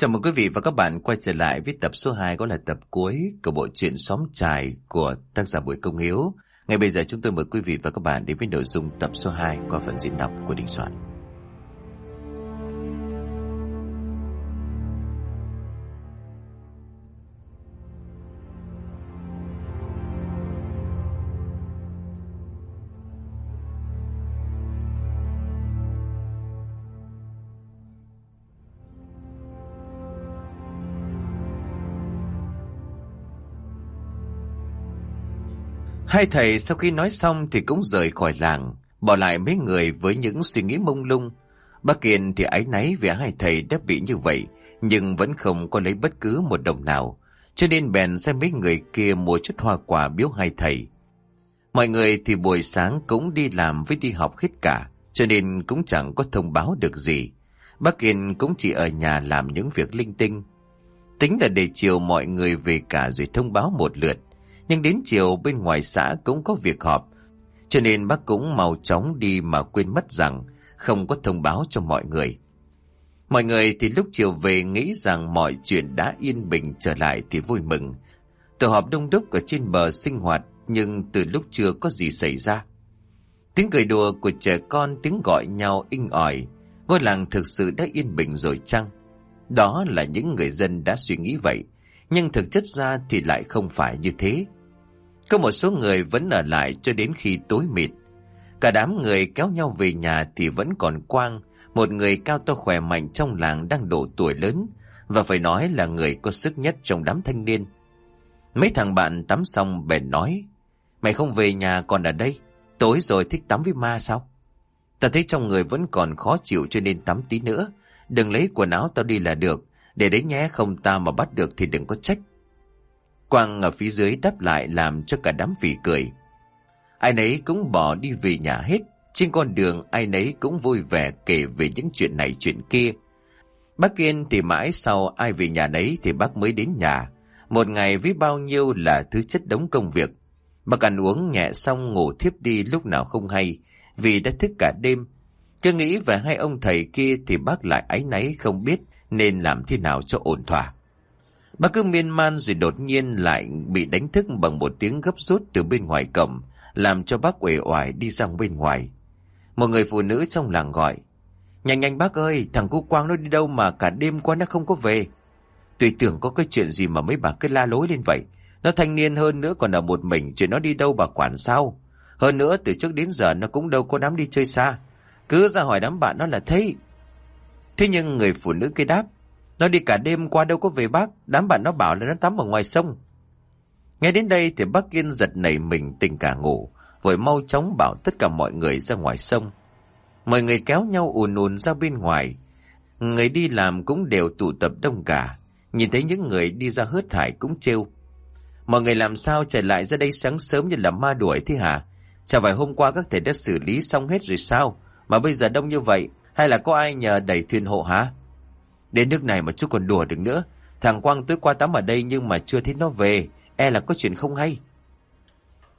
Chào mừng quý vị và các bạn quay trở lại với tập số 2 có là tập cuối của bộ truyện Xóm Trài của tác giả Bùi Công Hiếu. Ngay bây giờ chúng tôi mời quý vị và các bạn đến với nội dung tập số 2 qua phần diễn đọc của Đình Soạn. Hai thầy sau khi nói xong thì cũng rời khỏi làng, bỏ lại mấy người với những suy nghĩ mông lung. Bác Kiên thì áy náy vì hai thầy đã bị như vậy, nhưng vẫn không có lấy bất cứ một đồng nào. Cho nên bèn xem mấy người kia mua chút hoa quả biếu hai thầy. Mọi người thì buổi sáng cũng đi làm với đi học hết cả, cho nên cũng chẳng có thông báo được gì. Bác Kiên cũng chỉ ở nhà làm những việc linh tinh. Tính là để chiều mọi người về cả rồi thông báo một lượt. Nhưng đến chiều bên ngoài xã cũng có việc họp, cho nên bác cũng mau chóng đi mà quên mất rằng không có thông báo cho mọi người. Mọi người thì lúc chiều về nghĩ rằng mọi chuyện đã yên bình trở lại thì vui mừng. Tổ họp đông đúc ở trên bờ sinh hoạt nhưng từ lúc chưa có gì xảy ra. Tiếng cười đùa của trẻ con tiếng gọi nhau inh ỏi, ngôi làng thực sự đã yên bình rồi chăng? Đó là những người dân đã suy nghĩ vậy, nhưng thực chất ra thì lại không phải như thế. Có một số người vẫn ở lại cho đến khi tối mịt. Cả đám người kéo nhau về nhà thì vẫn còn quang, một người cao to khỏe mạnh trong làng đang độ tuổi lớn, và phải nói là người có sức nhất trong đám thanh niên. Mấy thằng bạn tắm xong bèn nói, mày không về nhà còn ở đây, tối rồi thích tắm với ma sao? Ta thấy trong người vẫn còn khó chịu cho nên tắm tí nữa, đừng lấy quần áo tao đi là được, để đấy nhé không ta mà bắt được thì đừng có trách. Quang ở phía dưới đáp lại làm cho cả đám phỉ cười. Ai nấy cũng bỏ đi về nhà hết. Trên con đường, ai nấy cũng vui vẻ kể về những chuyện này, chuyện kia. Bác Kiên thì mãi sau ai về nhà nấy thì bác mới đến nhà. Một ngày với bao nhiêu là thứ chất đống công việc. Bác ăn uống nhẹ xong ngủ thiếp đi lúc nào không hay, vì đã thức cả đêm. Cứ nghĩ về hai ông thầy kia thì bác lại áy náy không biết nên làm thế nào cho ổn thỏa. Bác cứ miên man rồi đột nhiên lại bị đánh thức bằng một tiếng gấp rút từ bên ngoài cổng, làm cho bác uể oải đi sang bên ngoài. Một người phụ nữ trong làng gọi. Nhanh nhanh bác ơi, thằng cu Quang nó đi đâu mà cả đêm qua nó không có về. Tuy tưởng có cái chuyện gì mà mấy bà cứ la lối lên vậy. Nó thanh niên hơn nữa còn ở một mình, chuyện nó đi đâu bà quản sao. Hơn nữa từ trước đến giờ nó cũng đâu có đám đi chơi xa. Cứ ra hỏi đám bạn nó là thấy. Thế nhưng người phụ nữ kia đáp. Nó đi cả đêm qua đâu có về bác, đám bạn nó bảo là nó tắm ở ngoài sông. Nghe đến đây thì bác Kiên giật nảy mình tỉnh cả ngủ, vội mau chóng bảo tất cả mọi người ra ngoài sông. Mọi người kéo nhau ùn ùn ra bên ngoài. Người đi làm cũng đều tụ tập đông cả. Nhìn thấy những người đi ra hớt hải cũng trêu. Mọi người làm sao chạy lại ra đây sáng sớm như là ma đuổi thế hả? Chẳng phải hôm qua các thầy đã xử lý xong hết rồi sao? Mà bây giờ đông như vậy, hay là có ai nhờ đẩy thuyền hộ hả? Đến nước này mà chú còn đùa được nữa. Thằng Quang tới qua tắm ở đây nhưng mà chưa thấy nó về. E là có chuyện không hay.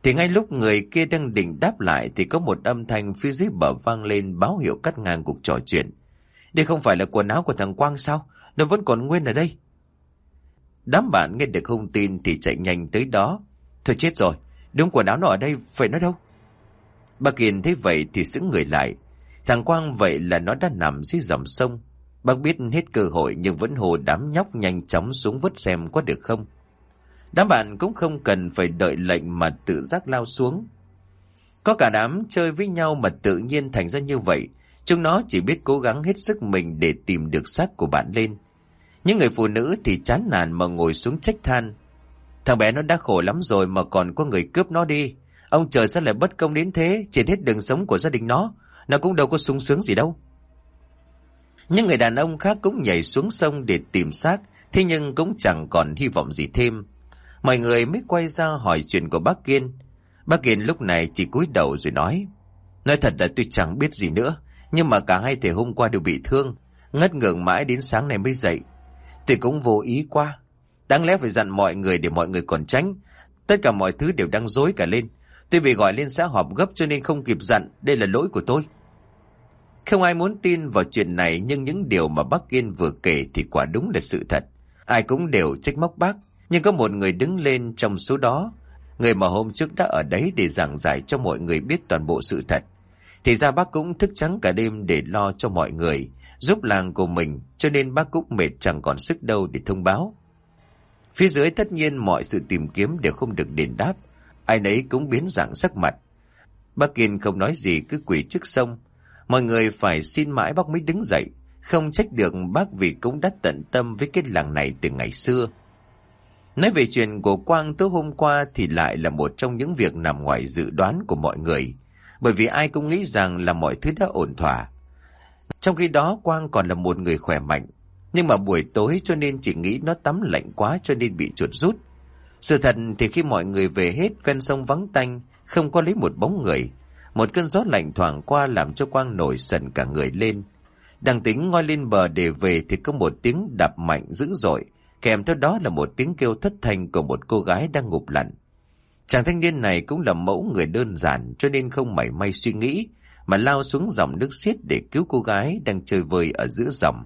Thì ngay lúc người kia đang định đáp lại thì có một âm thanh phía dưới bờ vang lên báo hiệu cắt ngang cuộc trò chuyện. Đây không phải là quần áo của thằng Quang sao? Nó vẫn còn nguyên ở đây. Đám bạn nghe được thông tin thì chạy nhanh tới đó. Thôi chết rồi, đúng quần áo nó ở đây, phải nó đâu? Bà Kiền thấy vậy thì sững người lại. Thằng Quang vậy là nó đã nằm dưới dòng sông. Bác biết hết cơ hội nhưng vẫn hồ đám nhóc nhanh chóng xuống vứt xem có được không. Đám bạn cũng không cần phải đợi lệnh mà tự giác lao xuống. Có cả đám chơi với nhau mà tự nhiên thành ra như vậy. Chúng nó chỉ biết cố gắng hết sức mình để tìm được xác của bạn lên. Những người phụ nữ thì chán nản mà ngồi xuống trách than. Thằng bé nó đã khổ lắm rồi mà còn có người cướp nó đi. Ông trời sẽ lại bất công đến thế, chết hết đường sống của gia đình nó. Nó cũng đâu có sung sướng gì đâu. Những người đàn ông khác cũng nhảy xuống sông để tìm xác, thế nhưng cũng chẳng còn hy vọng gì thêm. Mọi người mới quay ra hỏi chuyện của bác Kiên. Bác Kiên lúc này chỉ cúi đầu rồi nói. Nói thật là tôi chẳng biết gì nữa, nhưng mà cả hai thể hôm qua đều bị thương, ngất ngưỡng mãi đến sáng nay mới dậy. Tôi cũng vô ý qua. Đáng lẽ phải dặn mọi người để mọi người còn tránh. Tất cả mọi thứ đều đang dối cả lên. Tôi bị gọi lên xã họp gấp cho nên không kịp dặn, đây là lỗi của tôi. Không ai muốn tin vào chuyện này nhưng những điều mà bác Kiên vừa kể thì quả đúng là sự thật. Ai cũng đều trách móc bác, nhưng có một người đứng lên trong số đó, người mà hôm trước đã ở đấy để giảng giải cho mọi người biết toàn bộ sự thật. Thì ra bác cũng thức trắng cả đêm để lo cho mọi người, giúp làng của mình, cho nên bác cũng mệt chẳng còn sức đâu để thông báo. Phía dưới tất nhiên mọi sự tìm kiếm đều không được đền đáp, ai nấy cũng biến dạng sắc mặt. Bác Kiên không nói gì cứ quỳ trước sông, mọi người phải xin mãi bác mới đứng dậy, không trách được bác vì cũng đã tận tâm với cái làng này từ ngày xưa. Nói về chuyện của Quang tối hôm qua thì lại là một trong những việc nằm ngoài dự đoán của mọi người, bởi vì ai cũng nghĩ rằng là mọi thứ đã ổn thỏa. Trong khi đó Quang còn là một người khỏe mạnh, nhưng mà buổi tối cho nên chỉ nghĩ nó tắm lạnh quá cho nên bị chuột rút. Sự thật thì khi mọi người về hết ven sông vắng tanh, không có lấy một bóng người. Một cơn gió lạnh thoảng qua làm cho Quang nổi sần cả người lên. Đang tính ngoi lên bờ để về thì có một tiếng đập mạnh dữ dội, kèm theo đó là một tiếng kêu thất thanh của một cô gái đang ngụp lặn. Chàng thanh niên này cũng là mẫu người đơn giản cho nên không mảy may suy nghĩ, mà lao xuống dòng nước xiết để cứu cô gái đang chơi vơi ở giữa dòng.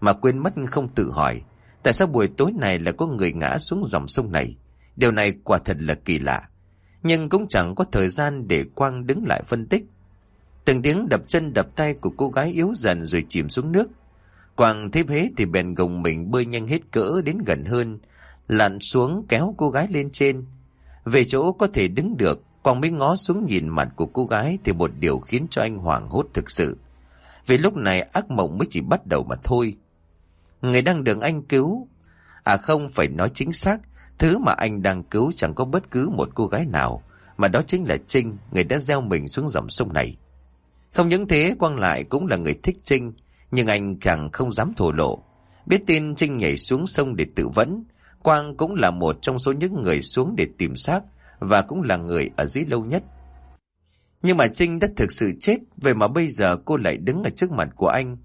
Mà quên mất không tự hỏi, tại sao buổi tối này là có người ngã xuống dòng sông này? Điều này quả thật là kỳ lạ. Nhưng cũng chẳng có thời gian để Quang đứng lại phân tích. Từng tiếng đập chân đập tay của cô gái yếu dần rồi chìm xuống nước. Quang thấy thế thì bèn gồng mình bơi nhanh hết cỡ đến gần hơn, lặn xuống kéo cô gái lên trên. Về chỗ có thể đứng được, Quang mới ngó xuống nhìn mặt của cô gái thì một điều khiến cho anh hoảng hốt thực sự. Vì lúc này ác mộng mới chỉ bắt đầu mà thôi. Người đang được anh cứu, à không phải nói chính xác, thứ mà anh đang cứu chẳng có bất cứ một cô gái nào, mà đó chính là Trinh, người đã gieo mình xuống dòng sông này. Không những thế, Quang lại cũng là người thích Trinh, nhưng anh càng không dám thổ lộ. Biết tin Trinh nhảy xuống sông để tự vẫn Quang cũng là một trong số những người xuống để tìm xác và cũng là người ở dưới lâu nhất. Nhưng mà Trinh đã thực sự chết, vậy mà bây giờ cô lại đứng ở trước mặt của anh.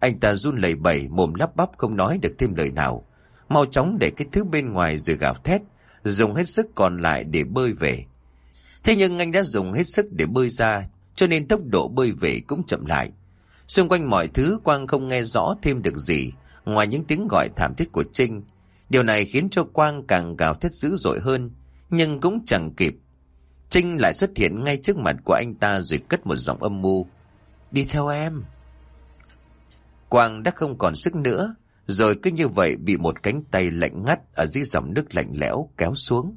Anh ta run lẩy bẩy, mồm lắp bắp không nói được thêm lời nào. Mau chóng để cái thứ bên ngoài rồi gào thét, dùng hết sức còn lại để bơi về. Thế nhưng anh đã dùng hết sức để bơi ra, cho nên tốc độ bơi về cũng chậm lại. Xung quanh mọi thứ Quang không nghe rõ thêm được gì, ngoài những tiếng gọi thảm thiết của Trinh. Điều này khiến cho Quang càng gào thét dữ dội hơn, nhưng cũng chẳng kịp. Trinh lại xuất hiện ngay trước mặt của anh ta rồi cất một giọng âm mưu. Đi theo em. Quang đã không còn sức nữa, rồi cứ như vậy bị một cánh tay lạnh ngắt ở dưới dòng nước lạnh lẽo kéo xuống.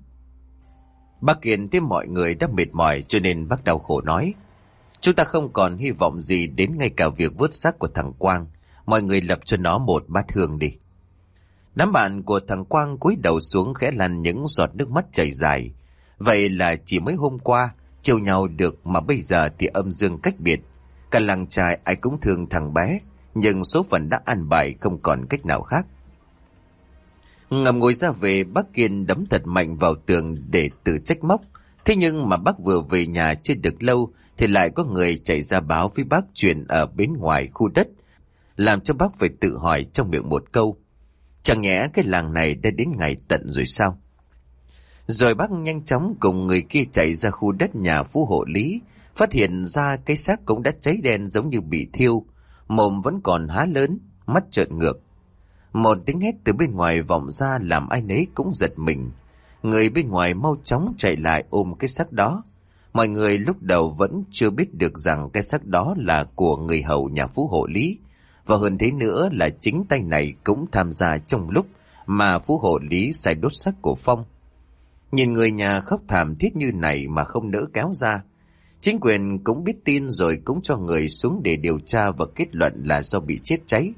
Bác Kiên thấy mọi người đã mệt mỏi cho nên bác đau khổ nói. Chúng ta không còn hy vọng gì đến ngay cả việc vớt xác của thằng Quang. Mọi người lập cho nó một bát hương đi. Đám bạn của thằng Quang cúi đầu xuống khẽ lăn những giọt nước mắt chảy dài. Vậy là chỉ mấy hôm qua, chiều nhau được mà bây giờ thì âm dương cách biệt. Cả làng trai ai cũng thương thằng bé, nhưng số phận đã ăn bài không còn cách nào khác. Ngầm ngồi ra về, bác Kiên đấm thật mạnh vào tường để tự trách móc. Thế nhưng mà bác vừa về nhà chưa được lâu thì lại có người chạy ra báo với bác chuyện ở bên ngoài khu đất, làm cho bác phải tự hỏi trong miệng một câu. Chẳng nhẽ cái làng này đã đến ngày tận rồi sao? Rồi bác nhanh chóng cùng người kia chạy ra khu đất nhà phú hộ lý, phát hiện ra cái xác cũng đã cháy đen giống như bị thiêu, mồm vẫn còn há lớn, mắt trợn ngược. Một tiếng hét từ bên ngoài vọng ra làm ai nấy cũng giật mình. Người bên ngoài mau chóng chạy lại ôm cái xác đó. Mọi người lúc đầu vẫn chưa biết được rằng cái xác đó là của người hầu nhà phú hộ lý. Và hơn thế nữa là chính tay này cũng tham gia trong lúc mà phú hộ lý sai đốt xác của Phong. Nhìn người nhà khóc thảm thiết như này mà không nỡ kéo ra. Chính quyền cũng biết tin rồi cũng cho người xuống để điều tra và kết luận là do bị chết cháy.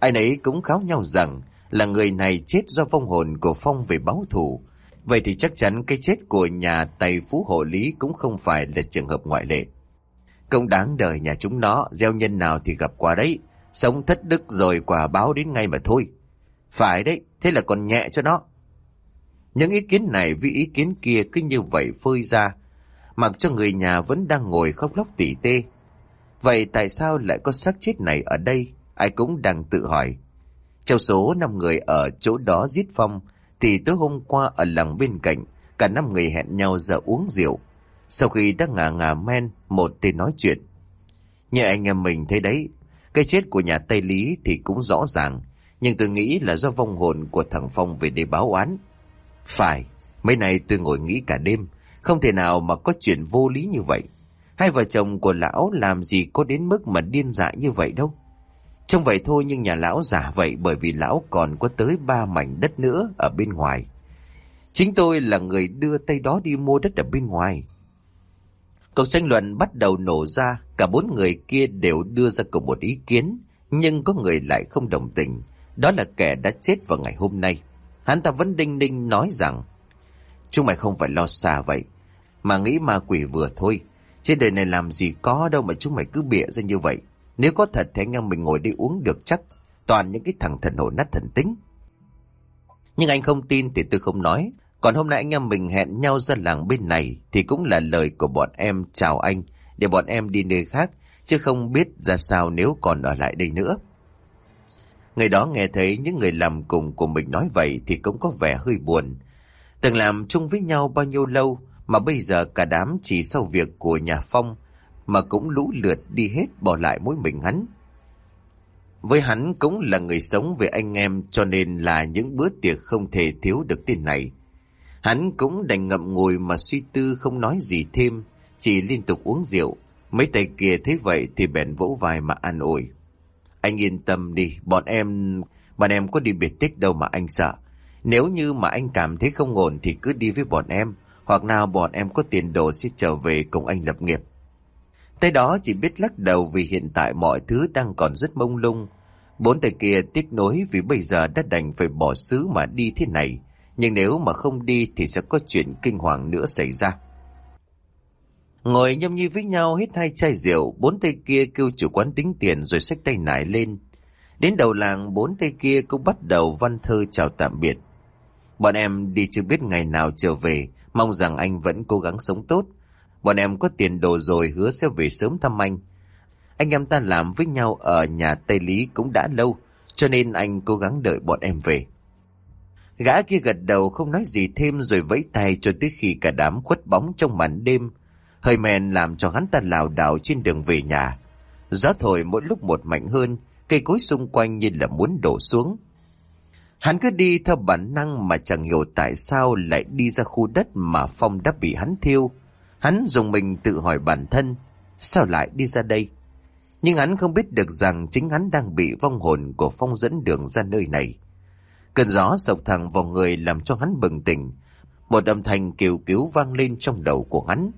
Ai nấy cũng kháo nhau rằng là người này chết do vong hồn của Phong về báo thù. Vậy thì chắc chắn cái chết của nhà tài phú hộ lý cũng không phải là trường hợp ngoại lệ. Công đáng đời nhà chúng nó, gieo nhân nào thì gặp quả đấy. Sống thất đức rồi quả báo đến ngay mà thôi. Phải đấy, thế là còn nhẹ cho nó. Những ý kiến này với ý kiến kia cứ như vậy phơi ra, mặc cho người nhà vẫn đang ngồi khóc lóc tỉ tê. Vậy tại sao lại có xác chết này ở đây? Ai cũng đang tự hỏi. Trong số 5 người ở chỗ đó giết Phong, thì tối hôm qua ở làng bên cạnh, cả năm người hẹn nhau ra uống rượu. Sau khi đã ngà ngà men, một tên nói chuyện. Như anh em mình thấy đấy, cái chết của nhà Tây Lý thì cũng rõ ràng, nhưng tôi nghĩ là do vong hồn của thằng Phong về để báo oán. Phải, mấy nay tôi ngồi nghĩ cả đêm, không thể nào mà có chuyện vô lý như vậy. Hai vợ chồng của lão làm gì có đến mức mà điên dại như vậy đâu. Trông vậy thôi nhưng nhà lão giả vậy bởi vì lão còn có tới ba mảnh đất nữa ở bên ngoài. Chính tôi là người đưa tay đó đi mua đất ở bên ngoài. Cuộc tranh luận bắt đầu nổ ra, cả bốn người kia đều đưa ra cùng một ý kiến, nhưng có người lại không đồng tình. Đó là kẻ đã chết vào ngày hôm nay. Hắn ta vẫn đinh đinh nói rằng, chúng mày không phải lo xa vậy, mà nghĩ ma quỷ vừa thôi. Trên đời này làm gì có đâu mà chúng mày cứ bịa ra như vậy. Nếu có thật thì anh em mình ngồi đi uống được chắc. Toàn những cái thằng thần hồn nát thần tính. Nhưng anh không tin thì tôi không nói. Còn hôm nay anh em mình hẹn nhau ra làng bên này thì cũng là lời của bọn em chào anh, để bọn em đi nơi khác, chứ không biết ra sao nếu còn ở lại đây nữa. Người đó nghe thấy những người làm cùng của mình nói vậy thì cũng có vẻ hơi buồn. Từng làm chung với nhau bao nhiêu lâu mà bây giờ cả đám chỉ sau việc của nhà Phong mà cũng lũ lượt đi hết bỏ lại mỗi mình hắn. Với hắn cũng là người sống với anh em cho nên là những bữa tiệc không thể thiếu được tên này. Hắn cũng đành ngậm ngùi mà suy tư không nói gì thêm, chỉ liên tục uống rượu. Mấy tay kia thấy vậy thì bèn vỗ vai mà an ủi. Anh yên tâm đi, bọn em... Bọn em có đi biệt tích đâu mà anh sợ. Nếu như mà anh cảm thấy không ổn thì cứ đi với bọn em. Hoặc nào bọn em có tiền đồ sẽ trở về cùng anh lập nghiệp. Tay đó chỉ biết lắc đầu vì hiện tại mọi thứ đang còn rất mông lung. Bốn tay kia tiếc nối vì bây giờ đã đành phải bỏ xứ mà đi thế này. Nhưng nếu mà không đi thì sẽ có chuyện kinh hoàng nữa xảy ra. Ngồi nhâm nhi với nhau hít hai chai rượu, bốn tay kia kêu chủ quán tính tiền rồi xách tay nải lên. Đến đầu làng, bốn tay kia cũng bắt đầu văn thơ chào tạm biệt. Bọn em đi chưa biết ngày nào trở về, mong rằng anh vẫn cố gắng sống tốt. Bọn em có tiền đồ rồi hứa sẽ về sớm thăm anh. Anh em ta làm với nhau ở nhà Tây Lý cũng đã lâu, cho nên anh cố gắng đợi bọn em về. Gã kia gật đầu không nói gì thêm rồi vẫy tay cho tới khi cả đám khuất bóng trong màn đêm. Hơi men làm cho hắn ta lảo đảo trên đường về nhà. Gió thổi mỗi lúc một mạnh hơn, cây cối xung quanh như là muốn đổ xuống. Hắn cứ đi theo bản năng mà chẳng hiểu tại sao lại đi ra khu đất mà Phong đã bị hắn thiêu. Hắn dùng mình tự hỏi bản thân, sao lại đi ra đây? Nhưng hắn không biết được rằng chính hắn đang bị vong hồn của Phong dẫn đường ra nơi này. Cơn gió sộc thẳng vào người làm cho hắn bừng tỉnh. Một âm thanh kêu cứu vang lên trong đầu của hắn,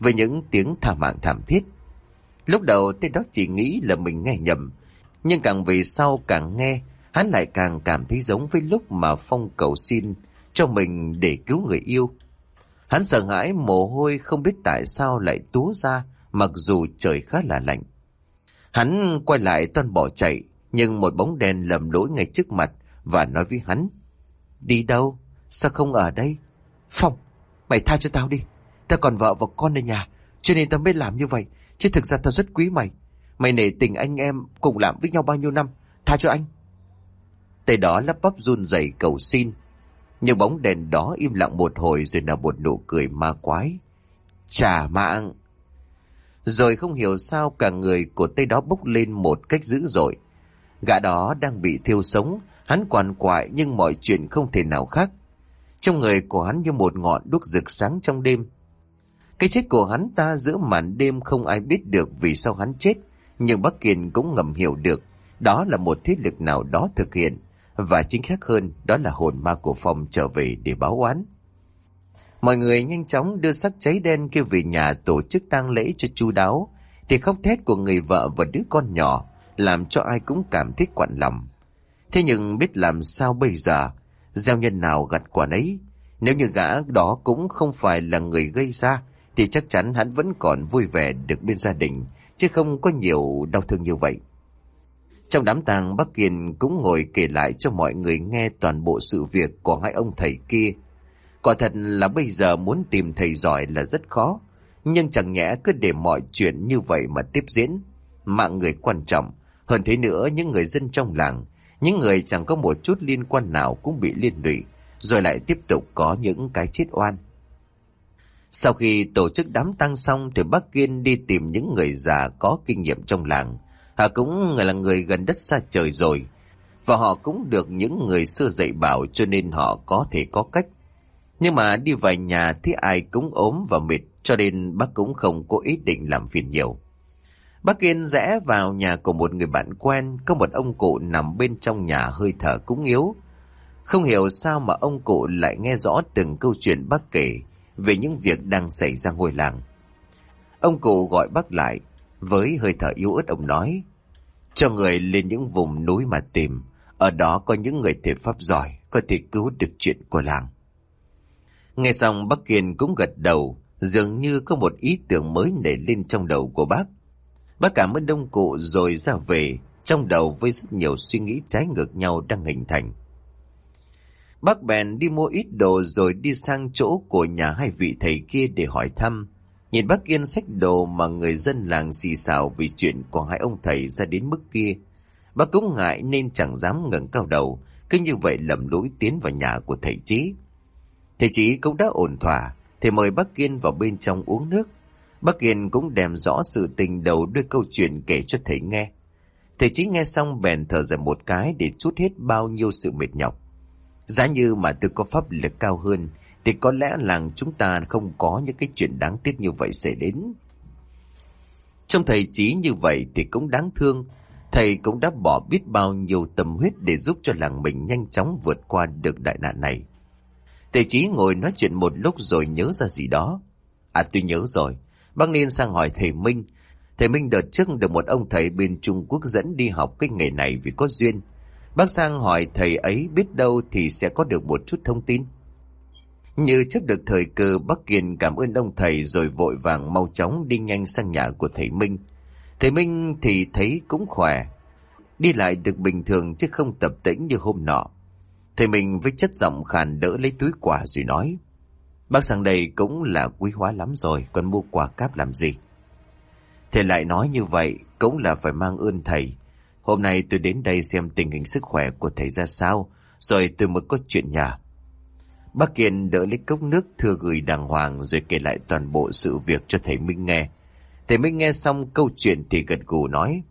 với những tiếng thả mạng thảm thiết. Lúc đầu tên đó chỉ nghĩ là mình nghe nhầm, nhưng càng về sau càng nghe, hắn lại càng cảm thấy giống với lúc mà Phong cầu xin cho mình để cứu người yêu. Hắn sợ hãi mồ hôi không biết tại sao lại túa ra mặc dù trời khá là lạnh. Hắn quay lại toan bỏ chạy nhưng một bóng đèn lầm lỗi ngay trước mặt và nói với hắn Đi đâu? Sao không ở đây? Phong, mày tha cho tao đi. Tao còn vợ và con ở nhà cho nên tao mới làm như vậy. Chứ thực ra tao rất quý mày. Mày nể tình anh em cùng làm với nhau bao nhiêu năm. Tha cho anh. Tay đó lắp bắp run rẩy cầu xin nhưng bóng đèn đó im lặng một hồi rồi nở một nụ cười ma quái. Trả mạng! Rồi không hiểu sao cả người của tay đó bốc lên một cách dữ dội. Gã đó đang bị thiêu sống, hắn quằn quại nhưng mọi chuyện không thể nào khác. Trong người của hắn như một ngọn đuốc rực sáng trong đêm. Cái chết của hắn ta giữa màn đêm không ai biết được vì sao hắn chết, nhưng Bắc Kiên cũng ngầm hiểu được đó là một thế lực nào đó thực hiện. Và chính khác hơn đó là hồn ma của Phong trở về để báo oán. Mọi người nhanh chóng đưa sắc cháy đen kia về nhà tổ chức tang lễ cho chu đáo. Thì khóc thét của người vợ và đứa con nhỏ làm cho ai cũng cảm thấy quặn lòng. Thế nhưng biết làm sao bây giờ, gieo nhân nào gặt quả nấy. Nếu như gã đó cũng không phải là người gây ra, thì chắc chắn hắn vẫn còn vui vẻ được bên gia đình, chứ không có nhiều đau thương như vậy. Trong đám tang Bắc Kiên cũng ngồi kể lại cho mọi người nghe toàn bộ sự việc của hai ông thầy kia. Quả thật là bây giờ muốn tìm thầy giỏi là rất khó, nhưng chẳng nhẽ cứ để mọi chuyện như vậy mà tiếp diễn. Mạng người quan trọng, hơn thế nữa những người dân trong làng, những người chẳng có một chút liên quan nào cũng bị liên lụy, rồi lại tiếp tục có những cái chết oan. Sau khi tổ chức đám tang xong thì bác Kiên đi tìm những người già có kinh nghiệm trong làng. Họ cũng là người gần đất xa trời rồi. Và họ cũng được những người xưa dạy bảo cho nên họ có thể có cách. Nhưng mà đi vài nhà thì ai cũng ốm và mệt cho nên bác cũng không có ý định làm phiền nhiều. Bác Kiên rẽ vào nhà của một người bạn quen, có một ông cụ nằm bên trong nhà hơi thở cũng yếu. Không hiểu sao mà ông cụ lại nghe rõ từng câu chuyện bác kể về những việc đang xảy ra ngôi làng. Ông cụ gọi bác lại, với hơi thở yếu ớt ông nói, cho người lên những vùng núi mà tìm, ở đó có những người thể pháp giỏi, có thể cứu được chuyện của làng. Nghe xong bác Kiên cũng gật đầu, dường như có một ý tưởng mới nảy lên trong đầu của bác. Bác cảm ơn đông cụ rồi ra về, trong đầu với rất nhiều suy nghĩ trái ngược nhau đang hình thành. Bác bèn đi mua ít đồ rồi đi sang chỗ của nhà hai vị thầy kia để hỏi thăm. Nhìn bác Kiên sách đồ mà người dân làng xì xào vì chuyện của hai ông thầy ra đến mức kia. Bác cũng ngại nên chẳng dám ngẩng cao đầu, cứ như vậy lầm lũi tiến vào nhà của thầy Chí. Thầy Chí cũng đã ổn thỏa, thì mời bác Kiên vào bên trong uống nước. Bác Kiên cũng đem rõ sự tình đầu đưa câu chuyện kể cho thầy nghe. Thầy Chí nghe xong bèn thở dài một cái để chút hết bao nhiêu sự mệt nhọc. Giá như mà tôi có pháp lực cao hơn, thì có lẽ làng chúng ta không có những cái chuyện đáng tiếc như vậy xảy đến. Trong thầy trí như vậy thì cũng đáng thương, thầy cũng đã bỏ biết bao nhiêu tâm huyết để giúp cho làng mình nhanh chóng vượt qua được đại nạn này. Thầy trí ngồi nói chuyện một lúc rồi nhớ ra gì đó. À tôi nhớ rồi, bác niên sang hỏi thầy Minh. Thầy Minh đợt trước được một ông thầy bên Trung Quốc dẫn đi học cái nghề này vì có duyên. Bác sang hỏi thầy ấy biết đâu thì sẽ có được một chút thông tin. Như chấp được thời cơ Bắc Kiên cảm ơn ông thầy rồi vội vàng mau chóng đi nhanh sang nhà của thầy Minh. Thầy Minh thì thấy cũng khỏe. Đi lại được bình thường chứ không tập tĩnh như hôm nọ. Thầy Minh với chất giọng khàn đỡ lấy túi quà rồi nói. Bác sang đây cũng là quý hóa lắm rồi, còn mua quà cáp làm gì? Thầy lại nói như vậy, cũng là phải mang ơn thầy. Hôm nay tôi đến đây xem tình hình sức khỏe của thầy ra sao, rồi tôi mới có chuyện nhà. Bác Kiên đỡ lấy cốc nước thưa gửi đàng hoàng rồi kể lại toàn bộ sự việc cho thầy Minh nghe. Thầy Minh nghe xong câu chuyện thì gật gù nói.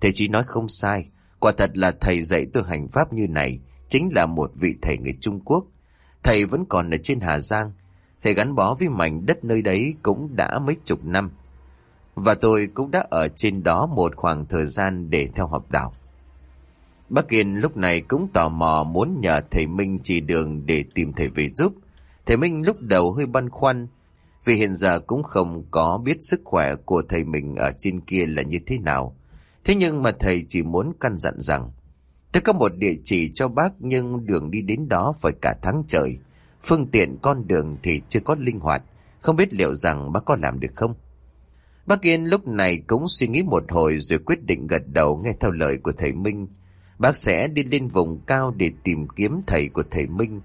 Thầy chỉ nói không sai, quả thật là thầy dạy tôi hành pháp như này, chính là một vị thầy người Trung Quốc. Thầy vẫn còn ở trên Hà Giang, thầy gắn bó với mảnh đất nơi đấy cũng đã mấy chục năm. Và tôi cũng đã ở trên đó một khoảng thời gian để theo học đạo. Bác Kiên lúc này cũng tò mò muốn nhờ thầy Minh chỉ đường để tìm thầy về giúp. Thầy Minh lúc đầu hơi băn khoăn, vì hiện giờ cũng không có biết sức khỏe của thầy mình ở trên kia là như thế nào. Thế nhưng mà thầy chỉ muốn căn dặn rằng, tôi có một địa chỉ cho bác nhưng đường đi đến đó phải cả tháng trời. Phương tiện con đường thì chưa có linh hoạt, không biết liệu rằng bác có làm được không? Bác Kiên lúc này cũng suy nghĩ một hồi rồi quyết định gật đầu nghe theo lời của thầy Minh, Bác sẽ đi lên vùng cao để tìm kiếm thầy của thầy Minh.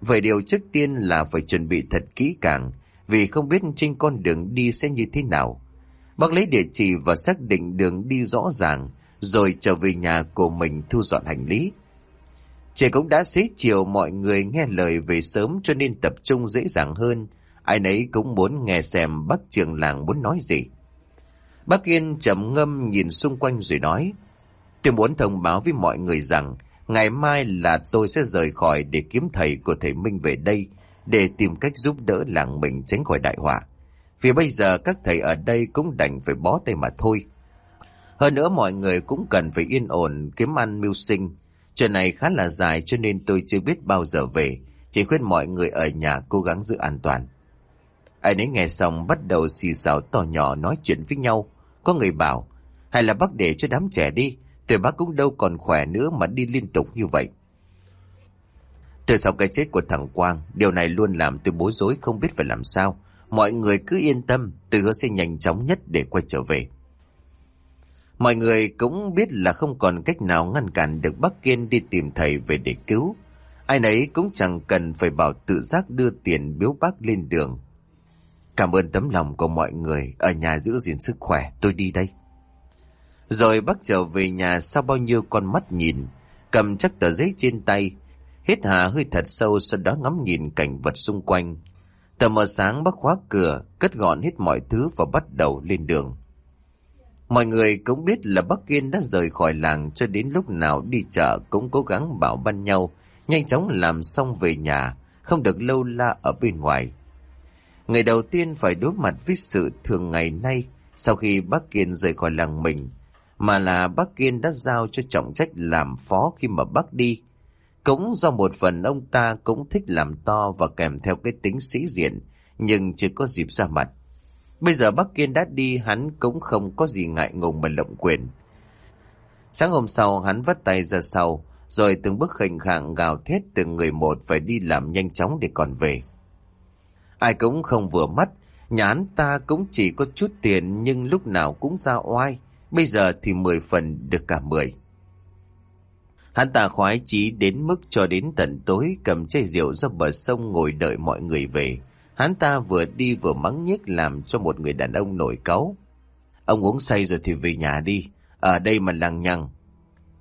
Vậy điều trước tiên là phải chuẩn bị thật kỹ càng, vì không biết trên con đường đi sẽ như thế nào. Bác lấy địa chỉ và xác định đường đi rõ ràng, rồi trở về nhà của mình thu dọn hành lý. Trời cũng đã xế chiều mọi người nghe lời về sớm cho nên tập trung dễ dàng hơn. Ai nấy cũng muốn nghe xem bác trường làng muốn nói gì. Bác Yên chậm ngâm nhìn xung quanh rồi nói. Tôi muốn thông báo với mọi người rằng ngày mai là tôi sẽ rời khỏi để kiếm thầy của thầy Minh về đây để tìm cách giúp đỡ làng mình tránh khỏi đại họa. Vì bây giờ các thầy ở đây cũng đành phải bó tay mà thôi. Hơn nữa mọi người cũng cần phải yên ổn kiếm ăn mưu sinh. Chuyện này khá là dài cho nên tôi chưa biết bao giờ về. Chỉ khuyên mọi người ở nhà cố gắng giữ an toàn. Ai nấy nghe xong bắt đầu xì xào to nhỏ nói chuyện với nhau. Có người bảo, hay là bác để cho đám trẻ đi, Tuổi bác cũng đâu còn khỏe nữa mà đi liên tục như vậy. Từ sau cái chết của thằng Quang, điều này luôn làm tôi bối rối không biết phải làm sao. Mọi người cứ yên tâm, tôi hứa sẽ nhanh chóng nhất để quay trở về. Mọi người cũng biết là không còn cách nào ngăn cản được bác Kiên đi tìm thầy về để cứu. Ai nấy cũng chẳng cần phải bảo tự giác đưa tiền biếu bác lên đường. Cảm ơn tấm lòng của mọi người, ở nhà giữ gìn sức khỏe, tôi đi đây. Rồi bác trở về nhà sau bao nhiêu con mắt nhìn, cầm chắc tờ giấy trên tay, hít hà hơi thật sâu sau đó ngắm nhìn cảnh vật xung quanh. Tờ mờ sáng bác khóa cửa, cất gọn hết mọi thứ và bắt đầu lên đường. Mọi người cũng biết là bác Kiên đã rời khỏi làng cho đến lúc nào đi chợ cũng cố gắng bảo ban nhau, nhanh chóng làm xong về nhà, không được lâu la ở bên ngoài. Người đầu tiên phải đối mặt với sự thường ngày nay sau khi bác Kiên rời khỏi làng mình, mà là bác Kiên đã giao cho trọng trách làm phó khi mà bác đi. Cũng do một phần ông ta cũng thích làm to và kèm theo cái tính sĩ diện, nhưng chưa có dịp ra mặt. Bây giờ bác Kiên đã đi hắn cũng không có gì ngại ngùng mà lộng quyền. Sáng hôm sau hắn vắt tay ra sau, rồi từng bước khệnh khạng gào thét từng người một phải đi làm nhanh chóng để còn về. Ai cũng không vừa mắt, nhà hắn ta cũng chỉ có chút tiền nhưng lúc nào cũng ra oai, bây giờ thì mười phần được cả mười. Hắn ta khoái chí đến mức cho đến tận tối cầm chai rượu ra bờ sông ngồi đợi mọi người về. Hắn ta vừa đi vừa mắng nhiếc làm cho một người đàn ông nổi cáu. Ông uống say rồi thì về nhà đi, ở đây mà lằng nhằng.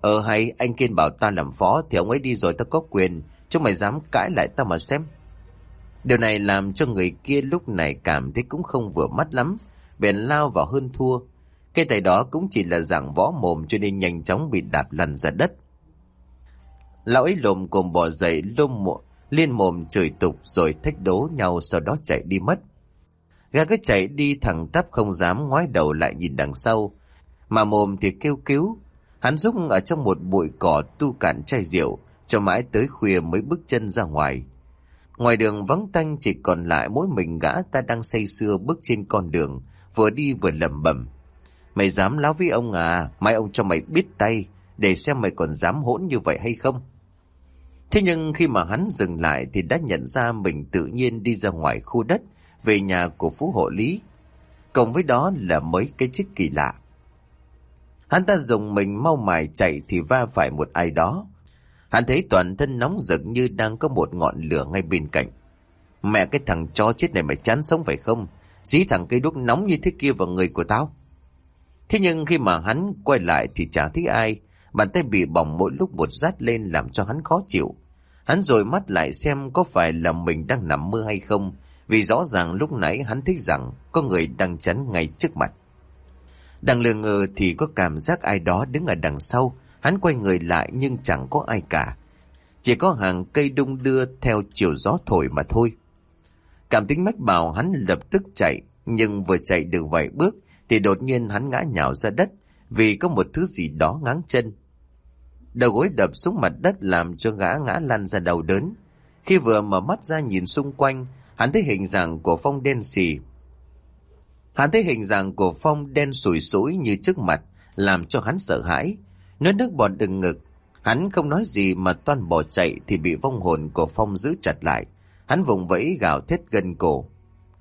Ờ hay anh Kiên bảo ta làm phó thì ông ấy đi rồi ta có quyền, chúng mày dám cãi lại ta mà xem. Điều này làm cho người kia lúc này cảm thấy cũng không vừa mắt lắm, bèn lao vào hơn thua. Cái tay đó cũng chỉ là dạng võ mồm cho nên nhanh chóng bị đạp lăn ra đất. Lão ấy lồm cồm bỏ dậy lôm mộ, liên mồm chửi tục rồi thách đố nhau sau đó chạy đi mất. Gà cứ chạy đi thẳng tắp không dám ngoái đầu lại nhìn đằng sau, mà mồm thì kêu cứu. Hắn rúc ở trong một bụi cỏ tu cạn chai rượu, cho mãi tới khuya mới bước chân ra ngoài. Ngoài đường vắng tanh chỉ còn lại mỗi mình gã ta đang say sưa bước trên con đường, vừa đi vừa lầm bẩm. Mày dám láo với ông à, mai ông cho mày biết tay, để xem mày còn dám hỗn như vậy hay không. Thế nhưng khi mà hắn dừng lại thì đã nhận ra mình tự nhiên đi ra ngoài khu đất, về nhà của Phú Hộ Lý. Cộng với đó là mấy cái chiếc kỳ lạ. Hắn ta dùng mình mau mài chạy thì va phải một ai đó. Hắn thấy toàn thân nóng rực như đang có một ngọn lửa ngay bên cạnh. Mẹ cái thằng chó chết này mày chán sống phải không? Dí thằng cây đuốc nóng như thế kia vào người của tao. Thế nhưng khi mà hắn quay lại thì chả thấy ai. Bàn tay bị bỏng mỗi lúc một rát lên làm cho hắn khó chịu. Hắn rồi mắt lại xem có phải là mình đang nằm mơ hay không. Vì rõ ràng lúc nãy hắn thấy rằng có người đang chắn ngay trước mặt. Đang lừa ngờ thì có cảm giác ai đó đứng ở đằng sau. Hắn quay người lại nhưng chẳng có ai cả. Chỉ có hàng cây đung đưa theo chiều gió thổi mà thôi. Cảm tính mách bảo hắn lập tức chạy, nhưng vừa chạy được vài bước thì đột nhiên hắn ngã nhào ra đất vì có một thứ gì đó ngáng chân. Đầu gối đập xuống mặt đất làm cho gã ngã lăn ra đầu đớn. Khi vừa mở mắt ra nhìn xung quanh, hắn thấy hình dạng của Phong đen xì. Hắn thấy hình dạng của Phong đen sủi sủi như trước mặt, làm cho hắn sợ hãi. Nước nước bọt đừng ngực, hắn không nói gì mà toan bỏ chạy thì bị vong hồn của Phong giữ chặt lại. Hắn vùng vẫy gào thét gần cổ.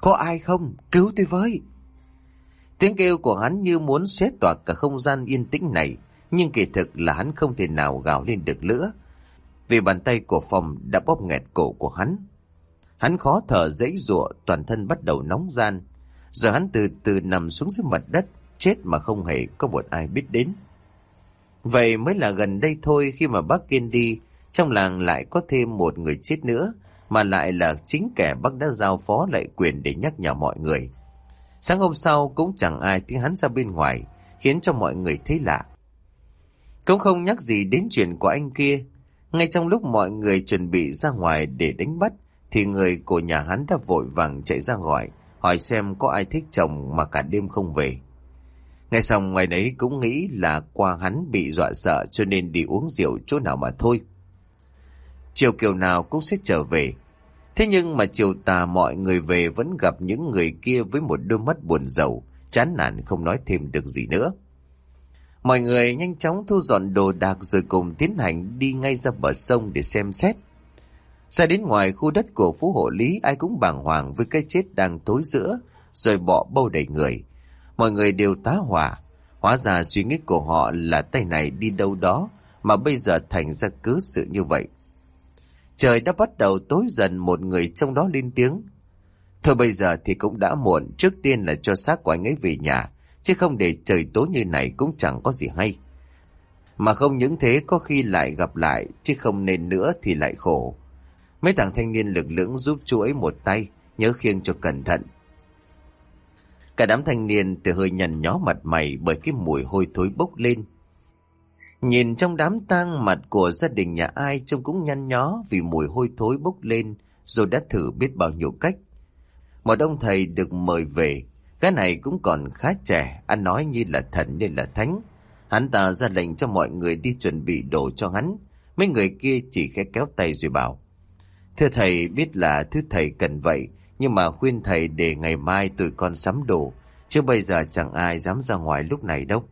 Có ai không? Cứu tôi với! Tiếng kêu của hắn như muốn xé toạc cả không gian yên tĩnh này, nhưng kỳ thực là hắn không thể nào gào lên được nữa, vì bàn tay của phòng đã bóp nghẹt cổ của hắn. Hắn khó thở dãy rụa, toàn thân bắt đầu nóng gian. Giờ hắn từ từ nằm xuống dưới mặt đất, chết mà không hề có một ai biết đến. Vậy mới là gần đây thôi khi mà bác Kiên đi, trong làng lại có thêm một người chết nữa, mà lại là chính kẻ bác đã giao phó lại quyền để nhắc nhở mọi người. Sáng hôm sau cũng chẳng ai tiếng hắn ra bên ngoài, khiến cho mọi người thấy lạ. Cũng không nhắc gì đến chuyện của anh kia. Ngay trong lúc mọi người chuẩn bị ra ngoài để đánh bắt, thì người của nhà hắn đã vội vàng chạy ra gọi, hỏi xem có ai thích chồng mà cả đêm không về. Ngay xong ngày đấy cũng nghĩ là qua hắn bị dọa sợ cho nên đi uống rượu chỗ nào mà thôi. Chiều kiều nào cũng sẽ trở về. Thế nhưng mà chiều tà mọi người về vẫn gặp những người kia với một đôi mắt buồn rầu, chán nản không nói thêm được gì nữa. Mọi người nhanh chóng thu dọn đồ đạc rồi cùng tiến hành đi ngay ra bờ sông để xem xét. Ra đến ngoài khu đất của Phú Hộ Lý ai cũng bàng hoàng với cái chết đang tối giữa, rồi bỏ bâu đầy người. Mọi người đều tá hỏa. Hóa ra suy nghĩ của họ là tay này đi đâu đó, mà bây giờ thành ra cứ sự như vậy. Trời đã bắt đầu tối dần một người trong đó lên tiếng. Thôi bây giờ thì cũng đã muộn, trước tiên là cho xác của anh ấy về nhà, chứ không để trời tối như này cũng chẳng có gì hay. Mà không những thế có khi lại gặp lại, chứ không nên nữa thì lại khổ. Mấy thằng thanh niên lực lưỡng giúp chú ấy một tay, nhớ khiêng cho cẩn thận. Cả đám thanh niên từ hơi nhằn nhó mặt mày bởi cái mùi hôi thối bốc lên. Nhìn trong đám tang mặt của gia đình nhà ai trông cũng nhăn nhó vì mùi hôi thối bốc lên rồi đã thử biết bao nhiêu cách. Một ông thầy được mời về, cái này cũng còn khá trẻ, ăn nói như là thần nên là thánh. Hắn ta ra lệnh cho mọi người đi chuẩn bị đồ cho hắn. Mấy người kia chỉ khẽ kéo tay rồi bảo. Thưa thầy biết là thứ thầy cần vậy, nhưng mà khuyên thầy để ngày mai tụi con sắm đồ, chứ bây giờ chẳng ai dám ra ngoài lúc này đâu.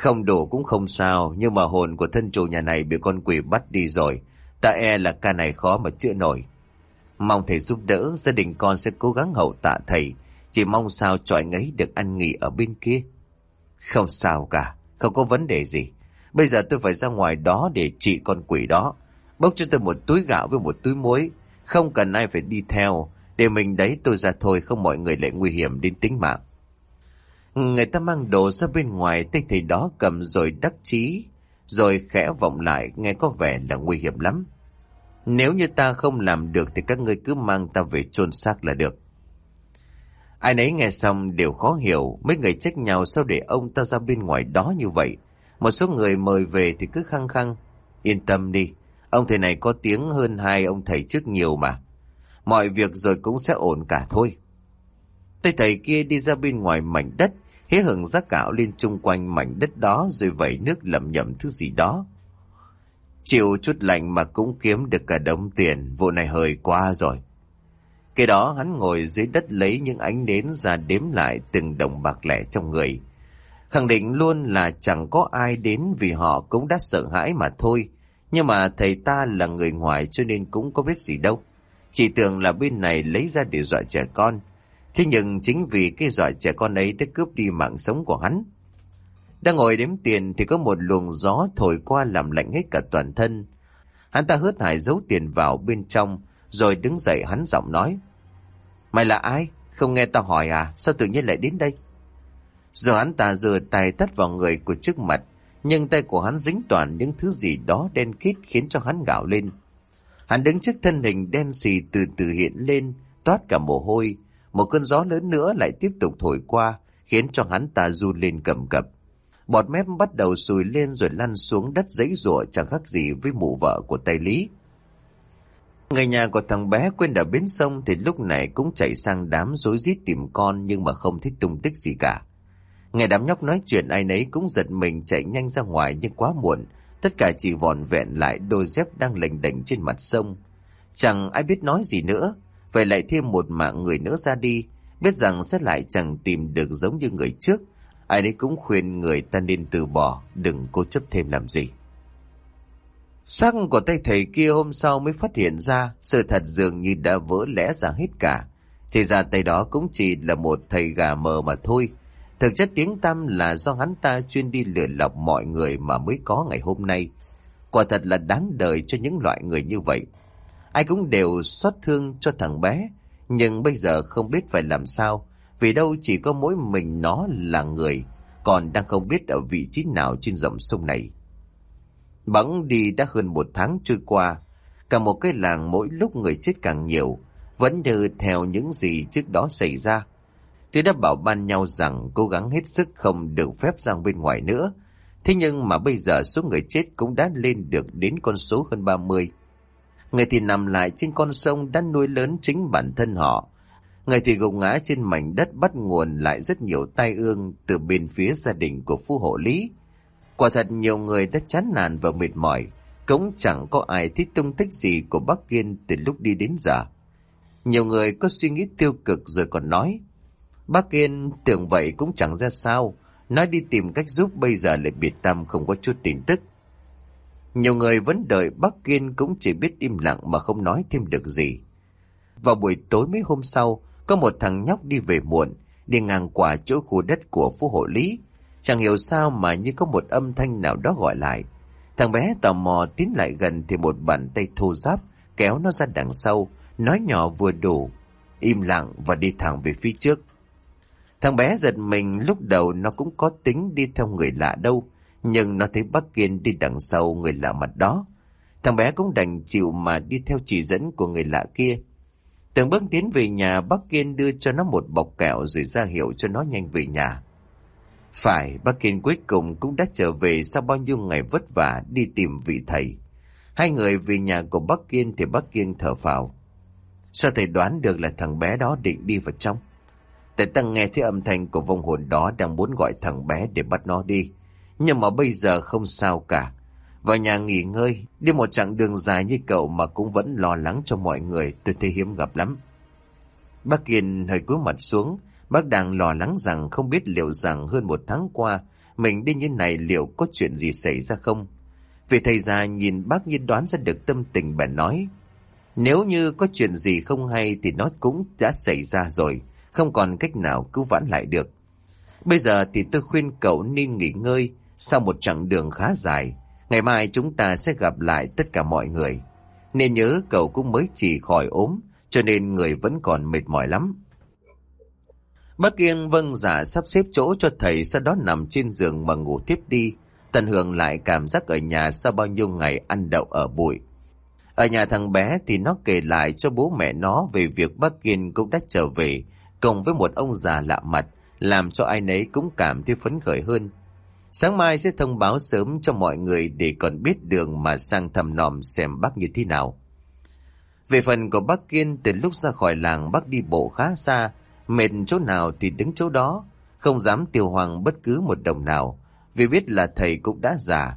Không đủ cũng không sao, nhưng mà hồn của thân chủ nhà này bị con quỷ bắt đi rồi. Ta e là ca này khó mà chữa nổi. Mong thầy giúp đỡ, gia đình con sẽ cố gắng hậu tạ thầy. Chỉ mong sao cho anh ấy được ăn nghỉ ở bên kia. Không sao cả, không có vấn đề gì. Bây giờ tôi phải ra ngoài đó để trị con quỷ đó. Bốc cho tôi một túi gạo với một túi muối. Không cần ai phải đi theo. Để mình đấy tôi ra thôi không mọi người lại nguy hiểm đến tính mạng. Người ta mang đồ ra bên ngoài tay thầy đó cầm rồi đắc chí. Rồi khẽ vọng lại nghe có vẻ là nguy hiểm lắm. Nếu như ta không làm được thì các ngươi cứ mang ta về chôn xác là được. Ai nấy nghe xong đều khó hiểu, mấy người trách nhau sao để ông ta ra bên ngoài đó như vậy. Một số người mời về thì cứ khăng khăng. Yên tâm đi, ông thầy này có tiếng hơn hai ông thầy trước nhiều mà. Mọi việc rồi cũng sẽ ổn cả thôi. Tay thầy kia đi ra bên ngoài mảnh đất, hế hừng rác cạo lên chung quanh mảnh đất đó rồi vẩy nước lầm nhầm thứ gì đó. Chịu chút lạnh mà cũng kiếm được cả đống tiền, vụ này hơi quá rồi. Cái đó hắn ngồi dưới đất lấy những ánh nến ra đếm lại từng đồng bạc lẻ trong người. Khẳng định luôn là chẳng có ai đến vì họ cũng đã sợ hãi mà thôi. Nhưng mà thầy ta là người ngoài cho nên cũng có biết gì đâu. Chỉ tưởng là bên này lấy ra để dọa trẻ con. Thế nhưng chính vì cái giỏi trẻ con ấy đã cướp đi mạng sống của hắn. Đang ngồi đếm tiền thì có một luồng gió thổi qua làm lạnh hết cả toàn thân. Hắn ta hớt hải giấu tiền vào bên trong, rồi đứng dậy hắn giọng nói. Mày là ai? Không nghe tao hỏi à? Sao tự nhiên lại đến đây? Giờ hắn ta giơ tay tắt vào người của trước mặt, nhưng tay của hắn dính toàn những thứ gì đó đen kít khiến cho hắn gạo lên. Hắn đứng trước thân hình đen xì từ từ hiện lên, toát cả mồ hôi. Một cơn gió lớn nữa lại tiếp tục thổi qua, khiến cho hắn ta run lên cầm cập. Bọt mép bắt đầu sùi lên rồi lăn xuống đất giấy rủa chẳng khác gì với mụ vợ của Tây Lý. Người nhà của thằng bé quên đã bến sông thì lúc này cũng chạy sang đám rối rít tìm con nhưng mà không thấy tung tích gì cả. Nghe đám nhóc nói chuyện ai nấy cũng giật mình chạy nhanh ra ngoài nhưng quá muộn. Tất cả chỉ vòn vẹn lại đôi dép đang lềnh đềnh trên mặt sông. Chẳng ai biết nói gì nữa. Vậy lại thêm một mạng người nữa ra đi. Biết rằng sẽ lại chẳng tìm được giống như người trước. Ai đấy cũng khuyên người ta nên từ bỏ, đừng cố chấp thêm làm gì. Sắc của tay thầy kia hôm sau mới phát hiện ra sự thật dường như đã vỡ lẽ ra hết cả. Thì ra tay đó cũng chỉ là một thầy gà mờ mà thôi. Thực chất tiếng tăm là do hắn ta chuyên đi lừa lọc mọi người mà mới có ngày hôm nay. Quả thật là đáng đời cho những loại người như vậy. Ai cũng đều xót thương cho thằng bé, nhưng bây giờ không biết phải làm sao, vì đâu chỉ có mỗi mình nó là người, còn đang không biết ở vị trí nào trên dòng sông này. Bẵng đi đã hơn một tháng trôi qua, cả một cái làng mỗi lúc người chết càng nhiều, vẫn như theo những gì trước đó xảy ra. Tôi đã bảo ban nhau rằng cố gắng hết sức không được phép ra bên ngoài nữa. Thế nhưng mà bây giờ số người chết cũng đã lên được đến con số hơn 30. Người thì nằm lại trên con sông đã nuôi lớn chính bản thân họ. Người thì gục ngã trên mảnh đất bắt nguồn lại rất nhiều tai ương từ bên phía gia đình của phu hộ lý. Quả thật nhiều người đã chán nản và mệt mỏi, cũng chẳng có ai thích tung tích gì của bác Kiên từ lúc đi đến giờ. Nhiều người có suy nghĩ tiêu cực rồi còn nói, bác Kiên tưởng vậy cũng chẳng ra sao, nói đi tìm cách giúp bây giờ lại biệt tâm không có chút tin tức. Nhiều người vẫn đợi bác Kiên cũng chỉ biết im lặng mà không nói thêm được gì. Vào buổi tối mấy hôm sau, có một thằng nhóc đi về muộn, đi ngang qua chỗ khu đất của phú hộ lý, Chẳng hiểu sao mà như có một âm thanh nào đó gọi lại. Thằng bé tò mò tiến lại gần thì một bàn tay thô giáp kéo nó ra đằng sau, nói nhỏ vừa đủ, im lặng và đi thẳng về phía trước. Thằng bé giật mình lúc đầu nó cũng có tính đi theo người lạ đâu, nhưng nó thấy bác Kiên đi đằng sau người lạ mặt đó. Thằng bé cũng đành chịu mà đi theo chỉ dẫn của người lạ kia. Từng bước tiến về nhà, bác Kiên đưa cho nó một bọc kẹo rồi ra hiệu cho nó nhanh về nhà. Phải, bác Kiên cuối cùng cũng đã trở về sau bao nhiêu ngày vất vả đi tìm vị thầy. Hai người về nhà của bác Kiên thì bác Kiên thở phào. Sao thầy đoán được là thằng bé đó định đi vào trong? Tại tăng nghe thấy âm thanh của vong hồn đó đang muốn gọi thằng bé để bắt nó đi. Nhưng mà bây giờ không sao cả. Vào nhà nghỉ ngơi, đi một chặng đường dài như cậu mà cũng vẫn lo lắng cho mọi người, tôi thấy hiếm gặp lắm. Bác Kiên hơi cúi mặt xuống, bác đang lo lắng rằng không biết liệu rằng hơn một tháng qua, mình đi như này liệu có chuyện gì xảy ra không? Vì thầy già nhìn bác như đoán ra được tâm tình bà nói. Nếu như có chuyện gì không hay thì nó cũng đã xảy ra rồi, không còn cách nào cứu vãn lại được. Bây giờ thì tôi khuyên cậu nên nghỉ ngơi sau một chặng đường khá dài. Ngày mai chúng ta sẽ gặp lại tất cả mọi người. Nên nhớ cậu cũng mới chỉ khỏi ốm, cho nên người vẫn còn mệt mỏi lắm. Bác yên vâng giả sắp xếp chỗ cho thầy sau đó nằm trên giường mà ngủ tiếp đi. Tận hưởng lại cảm giác ở nhà sau bao nhiêu ngày ăn đậu ở bụi. Ở nhà thằng bé thì nó kể lại cho bố mẹ nó về việc bác yên cũng đã trở về, cộng với một ông già lạ mặt, làm cho ai nấy cũng cảm thấy phấn khởi hơn. Sáng mai sẽ thông báo sớm cho mọi người để còn biết đường mà sang thăm nòm xem bác như thế nào. Về phần của bác Kiên, từ lúc ra khỏi làng bác đi bộ khá xa, mệt chỗ nào thì đứng chỗ đó, không dám tiêu hoàng bất cứ một đồng nào, vì biết là thầy cũng đã già.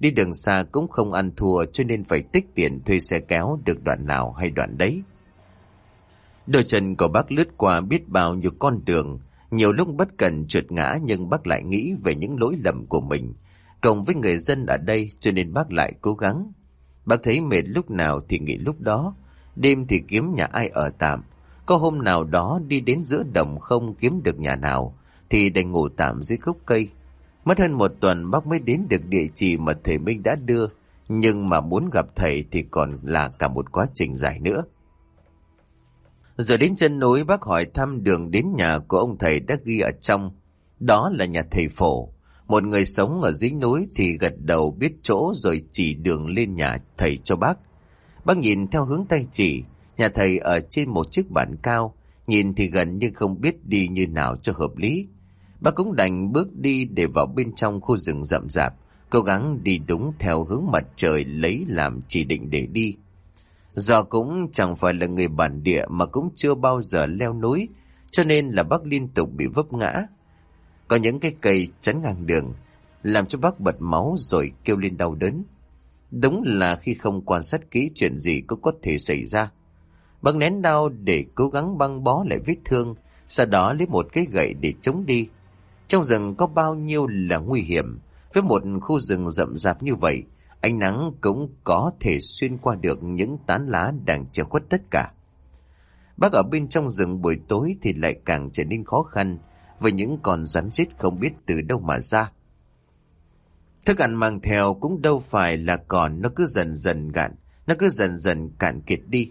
Đi đường xa cũng không ăn thua cho nên phải tích tiền thuê xe kéo được đoạn nào hay đoạn đấy. Đôi chân của bác lướt qua biết bao nhiêu con đường, nhiều lúc bất cần trượt ngã nhưng bác lại nghĩ về những lỗi lầm của mình. Cộng với người dân ở đây cho nên bác lại cố gắng. Bác thấy mệt lúc nào thì nghỉ lúc đó. Đêm thì kiếm nhà ai ở tạm. Có hôm nào đó đi đến giữa đồng không kiếm được nhà nào thì đành ngủ tạm dưới gốc cây. Mất hơn một tuần bác mới đến được địa chỉ mà thầy Minh đã đưa. Nhưng mà muốn gặp thầy thì còn là cả một quá trình dài nữa. Rồi đến chân núi bác hỏi thăm đường đến nhà của ông thầy đã ghi ở trong. Đó là nhà thầy phổ. Một người sống ở dưới núi thì gật đầu biết chỗ rồi chỉ đường lên nhà thầy cho bác. Bác nhìn theo hướng tay chỉ, nhà thầy ở trên một chiếc bàn cao, nhìn thì gần nhưng không biết đi như nào cho hợp lý. Bác cũng đành bước đi để vào bên trong khu rừng rậm rạp, cố gắng đi đúng theo hướng mặt trời lấy làm chỉ định để đi. Do cũng chẳng phải là người bản địa mà cũng chưa bao giờ leo núi, cho nên là bác liên tục bị vấp ngã. Có những cái cây chắn ngang đường, làm cho bác bật máu rồi kêu lên đau đớn. Đúng là khi không quan sát kỹ chuyện gì cũng có thể xảy ra. Bác nén đau để cố gắng băng bó lại vết thương, sau đó lấy một cái gậy để chống đi. Trong rừng có bao nhiêu là nguy hiểm, với một khu rừng rậm rạp như vậy, Ánh nắng cũng có thể xuyên qua được những tán lá đang che khuất tất cả. Bác ở bên trong rừng buổi tối thì lại càng trở nên khó khăn với những con rắn rít không biết từ đâu mà ra. Thức ăn mang theo cũng đâu phải là còn nó cứ dần dần gạn, nó cứ dần dần cạn kiệt đi.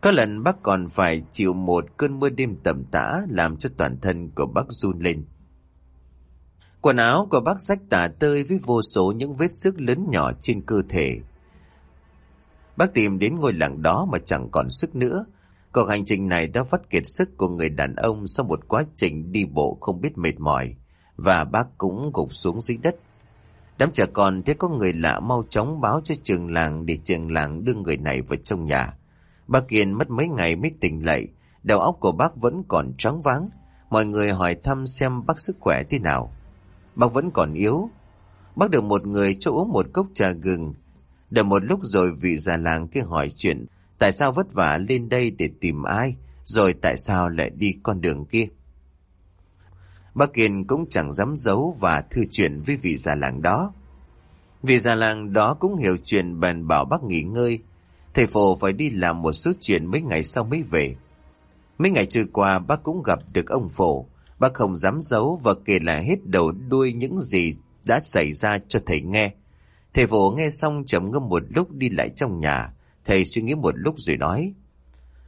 Có lần bác còn phải chịu một cơn mưa đêm tầm tã làm cho toàn thân của bác run lên. Quần áo của bác rách tả tơi với vô số những vết sức lớn nhỏ trên cơ thể. Bác tìm đến ngôi làng đó mà chẳng còn sức nữa. Cuộc hành trình này đã phát kiệt sức của người đàn ông sau một quá trình đi bộ không biết mệt mỏi. Và bác cũng gục xuống dưới đất. Đám trẻ con thấy có người lạ mau chóng báo cho trường làng để trường làng đưa người này vào trong nhà. Bác Kiên mất mấy ngày mới tỉnh lại, đầu óc của bác vẫn còn trắng váng. Mọi người hỏi thăm xem bác sức khỏe thế nào. Bác vẫn còn yếu. Bác được một người cho uống một cốc trà gừng. Đợi một lúc rồi vị già làng kia hỏi chuyện tại sao vất vả lên đây để tìm ai, rồi tại sao lại đi con đường kia. Bác Kiên cũng chẳng dám giấu và thư chuyện với vị già làng đó. Vị già làng đó cũng hiểu chuyện bèn bảo bác nghỉ ngơi. Thầy phổ phải đi làm một số chuyện mấy ngày sau mới về. Mấy ngày trôi qua bác cũng gặp được ông phổ. Bác không dám giấu và kể lại hết đầu đuôi những gì đã xảy ra cho thầy nghe. Thầy vỗ nghe xong chậm ngâm một lúc đi lại trong nhà. Thầy suy nghĩ một lúc rồi nói.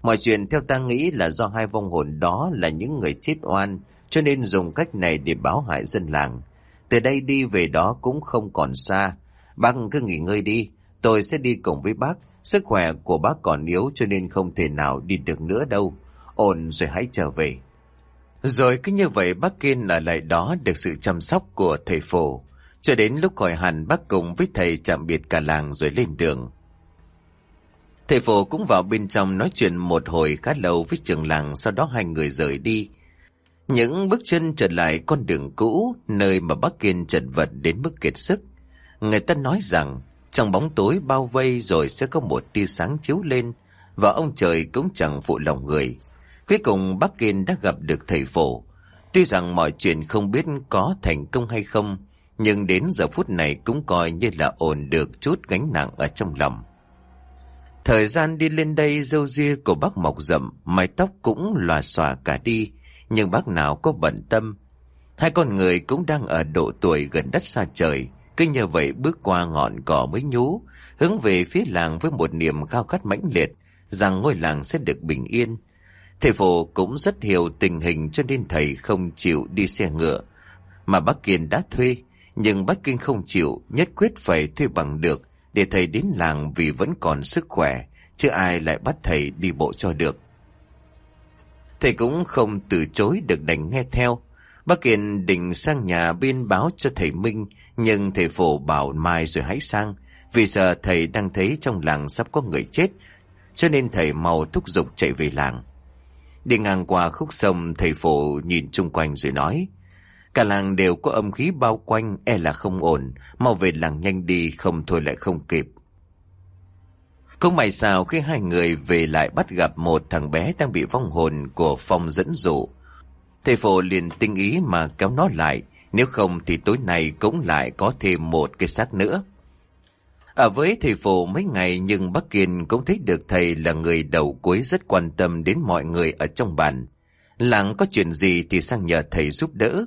Mọi chuyện theo ta nghĩ là do hai vong hồn đó là những người chết oan, cho nên dùng cách này để báo hại dân làng. Từ đây đi về đó cũng không còn xa. Bác cứ nghỉ ngơi đi, tôi sẽ đi cùng với bác, Sức khỏe của bác còn yếu cho nên không thể nào đi được nữa đâu. Ổn rồi hãy trở về. Rồi cứ như vậy bác Kiên ở lại đó được sự chăm sóc của thầy phổ. Cho đến lúc khỏi hẳn, bác cùng với thầy chạm biệt cả làng rồi lên đường. Thầy phổ cũng vào bên trong nói chuyện một hồi khá lâu với trường làng, sau đó hai người rời đi. Những bước chân trở lại con đường cũ, nơi mà bác Kiên chật vật đến mức kiệt sức. Người ta nói rằng, trong bóng tối bao vây rồi sẽ có một tia sáng chiếu lên, và ông trời cũng chẳng phụ lòng người. Cuối cùng bác Kiên đã gặp được thầy phổ. Tuy rằng mọi chuyện không biết có thành công hay không, nhưng đến giờ phút này cũng coi như là ổn được chút gánh nặng ở trong lòng. Thời gian đi lên đây dâu ria của bác mọc rậm, mái tóc cũng lòa xòa cả đi, nhưng bác nào có bận tâm. Hai con người cũng đang ở độ tuổi gần đất xa trời, cứ như vậy bước qua ngọn cỏ mới nhú, hướng về phía làng với một niềm khao khát mãnh liệt, rằng ngôi làng sẽ được bình yên. Thầy phổ cũng rất hiểu tình hình cho nên thầy không chịu đi xe ngựa, mà bác Kiên đã thuê, nhưng bác kinh không chịu, nhất quyết phải thuê bằng được, để thầy đến làng vì vẫn còn sức khỏe, chứ ai lại bắt thầy đi bộ cho được. Thầy cũng không từ chối được đành nghe theo. Bác Kiên định sang nhà biên báo cho thầy Minh, nhưng thầy phổ bảo mai rồi hãy sang, vì giờ thầy đang thấy trong làng sắp có người chết, cho nên thầy mau thúc giục chạy về làng. Đi ngang qua khúc sông, thầy phổ nhìn chung quanh rồi nói, Cả làng đều có âm khí bao quanh, e là không ổn, mau về làng nhanh đi, không thôi lại không kịp. Không may sao khi hai người về lại bắt gặp một thằng bé đang bị vong hồn của Phong dẫn dụ. Thầy phổ liền tinh ý mà kéo nó lại, nếu không thì tối nay cũng lại có thêm một cái xác nữa. Ở với thầy phụ mấy ngày nhưng Bắc Kiên cũng thấy được thầy là người đầu cuối rất quan tâm đến mọi người ở trong bản. Làng có chuyện gì thì sang nhờ thầy giúp đỡ.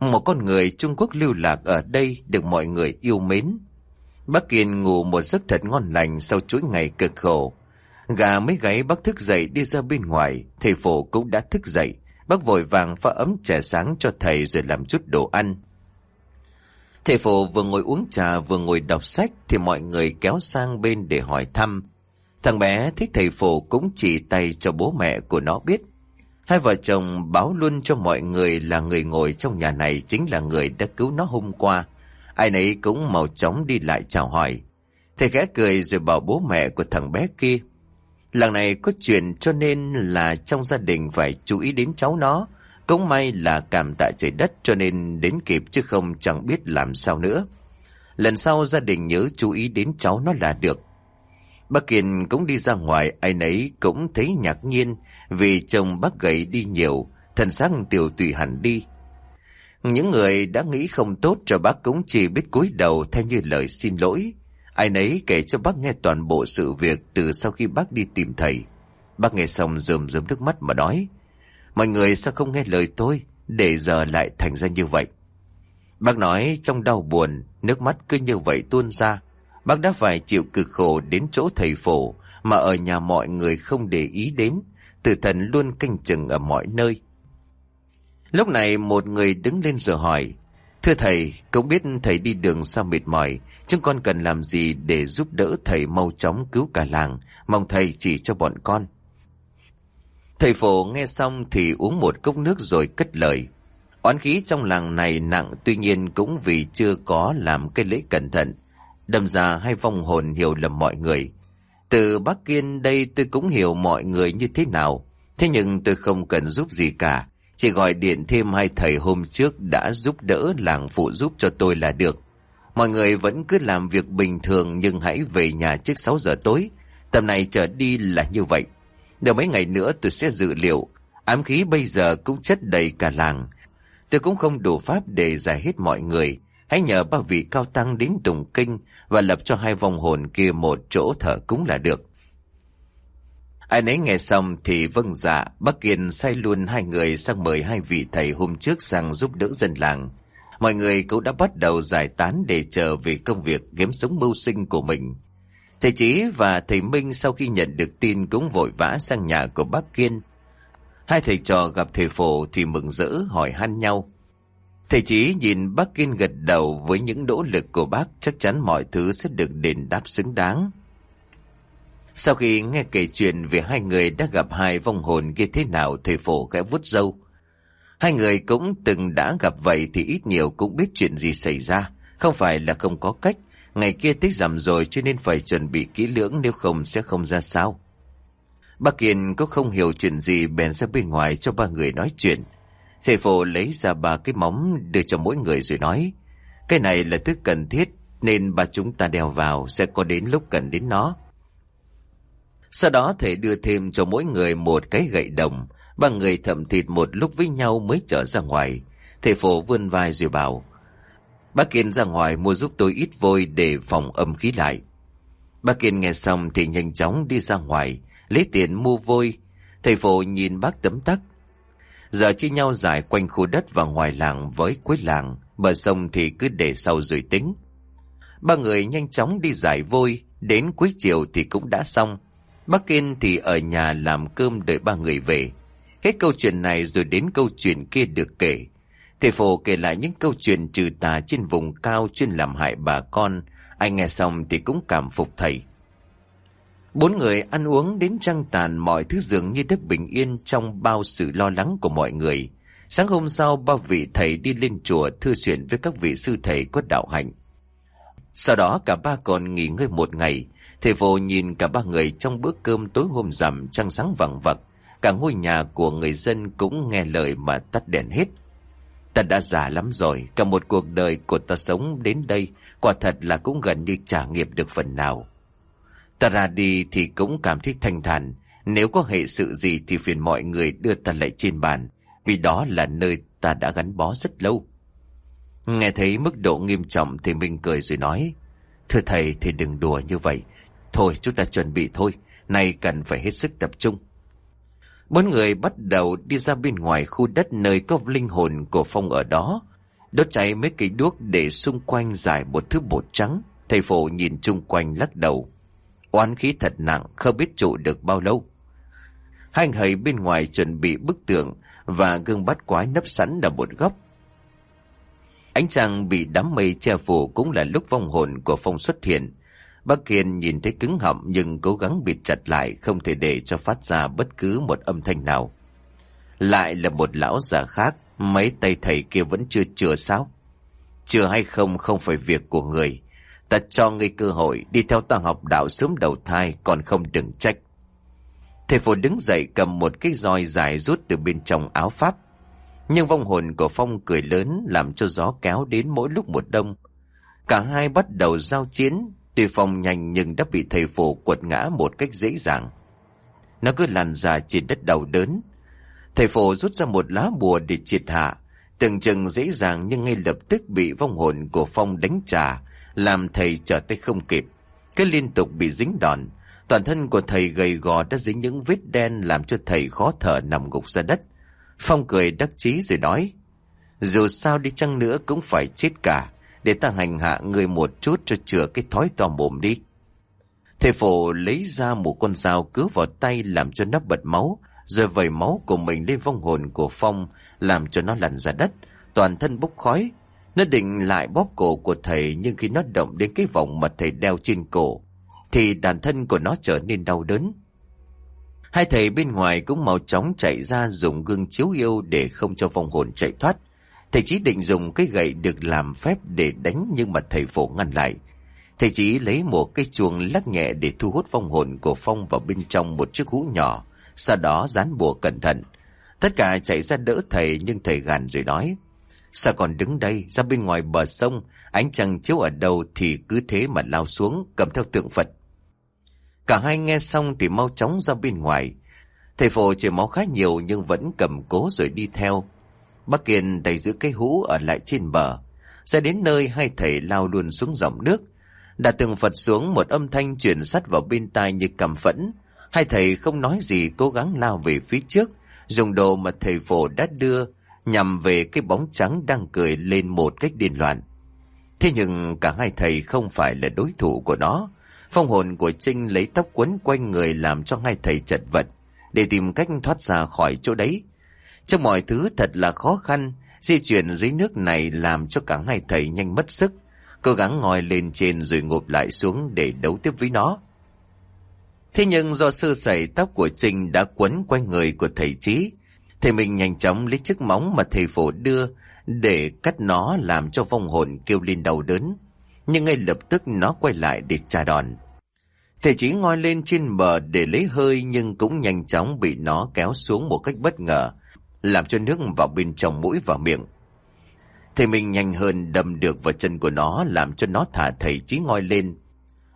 Một con người Trung Quốc lưu lạc ở đây được mọi người yêu mến. Bác Kiên ngủ một giấc thật ngon lành sau chuỗi ngày cực khổ. Gà mấy gáy bác thức dậy đi ra bên ngoài, thầy phổ cũng đã thức dậy. Bác vội vàng pha ấm trà sáng cho thầy rồi làm chút đồ ăn. Thầy phổ vừa ngồi uống trà vừa ngồi đọc sách thì mọi người kéo sang bên để hỏi thăm. Thằng bé thích thầy phổ cũng chỉ tay cho bố mẹ của nó biết. Hai vợ chồng báo luôn cho mọi người là người ngồi trong nhà này chính là người đã cứu nó hôm qua. Ai nấy cũng mau chóng đi lại chào hỏi. Thầy khẽ cười rồi bảo bố mẹ của thằng bé kia. Lần này có chuyện cho nên là trong gia đình phải chú ý đến cháu nó. Cũng may là cảm tạ trời đất cho nên đến kịp chứ không chẳng biết làm sao nữa. Lần sau gia đình nhớ chú ý đến cháu nó là được. Bác Kiên cũng đi ra ngoài, ai nấy cũng thấy ngạc nhiên vì chồng bác gầy đi nhiều, thần sắc tiểu tùy hẳn đi. Những người đã nghĩ không tốt cho bác cũng chỉ biết cúi đầu theo như lời xin lỗi. Ai nấy kể cho bác nghe toàn bộ sự việc từ sau khi bác đi tìm thầy. Bác nghe xong rơm rớm nước mắt mà nói. Mọi người sao không nghe lời tôi, để giờ lại thành ra như vậy. Bác nói trong đau buồn, nước mắt cứ như vậy tuôn ra. Bác đã phải chịu cực khổ đến chỗ thầy phổ, mà ở nhà mọi người không để ý đến. Tử thần luôn canh chừng ở mọi nơi. Lúc này một người đứng lên rồi hỏi, Thưa thầy, cũng biết thầy đi đường sao mệt mỏi, chúng con cần làm gì để giúp đỡ thầy mau chóng cứu cả làng, mong thầy chỉ cho bọn con. Thầy phổ nghe xong thì uống một cốc nước rồi cất lời. Oán khí trong làng này nặng, tuy nhiên cũng vì chưa có làm cái lễ cẩn thận. Đâm ra hay vong hồn hiểu lầm mọi người. Từ Bắc Kiên đây tôi cũng hiểu mọi người như thế nào. Thế nhưng tôi không cần giúp gì cả. Chỉ gọi điện thêm hai thầy hôm trước đã giúp đỡ làng phụ giúp cho tôi là được. Mọi người vẫn cứ làm việc bình thường nhưng hãy về nhà trước 6 giờ tối. Tầm này trở đi là như vậy. Đợi mấy ngày nữa tôi sẽ dự liệu. Ám khí bây giờ cũng chất đầy cả làng. Tôi cũng không đủ pháp để giải hết mọi người. Hãy nhờ ba vị cao tăng đến tùng kinh và lập cho hai vong hồn kia một chỗ thở cúng là được. Ai nấy nghe xong thì vâng dạ, bác Kiên sai luôn hai người sang mời hai vị thầy hôm trước sang giúp đỡ dân làng. Mọi người cũng đã bắt đầu giải tán để chờ về công việc kiếm sống mưu sinh của mình. Thầy Chí và thầy Minh sau khi nhận được tin cũng vội vã sang nhà của bác Kiên. Hai thầy trò gặp thầy Phổ thì mừng rỡ, hỏi han nhau. Thầy Chí nhìn bác Kiên gật đầu với những nỗ lực của bác, chắc chắn mọi thứ sẽ được đền đáp xứng đáng. Sau khi nghe kể chuyện về hai người đã gặp hai vong hồn kia thế nào, thầy phổ khẽ vút râu. Hai người cũng từng đã gặp vậy thì ít nhiều cũng biết chuyện gì xảy ra. Không phải là không có cách. Ngày kia tích giảm rồi cho nên phải chuẩn bị kỹ lưỡng nếu không sẽ không ra sao. Bà Kiên có không hiểu chuyện gì bèn ra bên ngoài cho ba người nói chuyện. Thầy phổ lấy ra ba cái móng đưa cho mỗi người rồi nói. Cái này là thứ cần thiết nên bà chúng ta đeo vào sẽ có đến lúc cần đến nó. Sau đó thầy đưa thêm cho mỗi người một cái gậy đồng. Ba người thậm thịt một lúc với nhau mới trở ra ngoài. Thầy phổ vươn vai rồi bảo. Bác Kiên ra ngoài mua giúp tôi ít vôi để phòng âm khí lại. Bác Kiên nghe xong thì nhanh chóng đi ra ngoài, lấy tiền mua vôi. Thầy phổ nhìn bác tấm tắc. Giờ chia nhau giải quanh khu đất và ngoài làng với cuối làng, bờ sông thì cứ để sau rồi tính. Ba người nhanh chóng đi giải vôi, đến cuối chiều thì cũng đã xong. Bác Kiên thì ở nhà làm cơm đợi ba người về. Hết câu chuyện này rồi đến câu chuyện kia được kể. Thầy Phổ kể lại những câu chuyện trừ tà trên vùng cao chuyên làm hại bà con. Anh nghe xong thì cũng cảm phục thầy. Bốn người ăn uống đến trăng tàn, mọi thứ dường như đất bình yên trong bao sự lo lắng của mọi người. Sáng hôm sau, ba vị thầy đi lên chùa thư chuyện với các vị sư thầy có đạo hạnh. Sau đó cả ba còn nghỉ ngơi một ngày. Thầy vô nhìn cả ba người trong bữa cơm tối hôm rằm, trăng sáng vằng vặc. Cả ngôi nhà của người dân cũng nghe lời mà tắt đèn hết. Ta đã già lắm rồi, cả một cuộc đời của ta sống đến đây, quả thật là cũng gần như trả nghiệp được phần nào. Ta ra đi thì cũng cảm thấy thanh thản, nếu có hệ sự gì thì phiền mọi người đưa ta lại trên bàn, vì đó là nơi ta đã gắn bó rất lâu. Nghe thấy mức độ nghiêm trọng thì mình cười rồi nói, Thưa thầy thì đừng đùa như vậy, thôi chúng ta chuẩn bị thôi, nay cần phải hết sức tập trung. Bốn người bắt đầu đi ra bên ngoài khu đất nơi có linh hồn của Phong ở đó. Đốt cháy mấy cây đuốc để xung quanh dài một thứ bột trắng. Thầy phổ nhìn chung quanh lắc đầu. Oán khí thật nặng, không biết trụ được bao lâu. Hai người bên ngoài chuẩn bị bức tượng và gương bắt quái nấp sẵn ở một góc. Ánh trăng bị đám mây che phủ cũng là lúc vong hồn của Phong xuất hiện. Bác Kiên nhìn thấy cứng họng nhưng cố gắng bịt chặt lại không thể để cho phát ra bất cứ một âm thanh nào. Lại là một lão già khác, mấy tay thầy kia vẫn chưa chừa sao? Chừa hay không không phải việc của người. Ta cho ngươi cơ hội đi theo ta học đạo sớm đầu thai còn không đừng trách. Thầy phổ đứng dậy cầm một cái roi dài rút từ bên trong áo pháp. Nhưng vong hồn của Phong cười lớn làm cho gió kéo đến mỗi lúc một đông. Cả hai bắt đầu giao chiến, Tuy Phong nhanh nhưng đã bị thầy phổ quật ngã một cách dễ dàng. Nó cứ lăn ra trên đất đầu đớn. Thầy phổ rút ra một lá bùa để triệt hạ. Tưởng chừng dễ dàng nhưng ngay lập tức bị vong hồn của Phong đánh trả, làm thầy trở tay không kịp. Cứ liên tục bị dính đòn. Toàn thân của thầy gầy gò đã dính những vết đen làm cho thầy khó thở nằm gục ra đất. Phong cười đắc chí rồi nói, dù sao đi chăng nữa cũng phải chết cả. Để ta hành hạ người một chút cho chữa cái thói to mồm đi. Thầy phổ lấy ra một con dao cứ vào tay làm cho nó bật máu, rồi vẩy máu của mình lên vong hồn của Phong, làm cho nó lăn ra đất, toàn thân bốc khói. Nó định lại bóp cổ của thầy nhưng khi nó động đến cái vòng mà thầy đeo trên cổ, thì đàn thân của nó trở nên đau đớn. Hai thầy bên ngoài cũng mau chóng chạy ra dùng gương chiếu yêu để không cho vong hồn chạy thoát. Thầy Chí định dùng cái gậy được làm phép để đánh nhưng mà thầy phổ ngăn lại. Thầy Chí lấy một cái chuông lắc nhẹ để thu hút vong hồn của Phong vào bên trong một chiếc hũ nhỏ, sau đó dán bùa cẩn thận. Tất cả chạy ra đỡ thầy nhưng thầy gàn rồi nói. Sao còn đứng đây, ra bên ngoài bờ sông, ánh trăng chiếu ở đâu thì cứ thế mà lao xuống, cầm theo tượng Phật. Cả hai nghe xong thì mau chóng ra bên ngoài. Thầy phổ chảy máu khá nhiều nhưng vẫn cầm cố rồi đi theo. Bác Kiên đầy giữ cái hũ ở lại trên bờ. Ra đến nơi, hai thầy lao luôn xuống dòng nước. Đã từng Phật xuống, một âm thanh chuyển sắt vào bên tai như cầm phẫn. Hai thầy không nói gì, cố gắng lao về phía trước. Dùng đồ mà thầy phổ đã đưa, nhằm về cái bóng trắng đang cười lên một cách điên loạn. Thế nhưng cả hai thầy không phải là đối thủ của nó. Phong hồn của Trinh lấy tóc quấn quanh người làm cho hai thầy chật vật, để tìm cách thoát ra khỏi chỗ đấy. Trong mọi thứ thật là khó khăn, di chuyển dưới nước này làm cho cả hai thầy nhanh mất sức, cố gắng ngồi lên trên rồi ngụp lại xuống để đấu tiếp với nó. Thế nhưng do sơ sẩy tóc của Trinh đã quấn quanh người của thầy Trí, thầy mình nhanh chóng lấy chiếc móng mà thầy phổ đưa để cắt nó làm cho vong hồn kêu lên đau đớn. Nhưng ngay lập tức nó quay lại để trả đòn. Thầy Trí ngoi lên trên bờ để lấy hơi nhưng cũng nhanh chóng bị nó kéo xuống một cách bất ngờ, làm cho nước vào bên trong mũi và miệng. Thầy mình nhanh hơn đâm được vào chân của nó làm cho nó thả thầy Trí ngoi lên.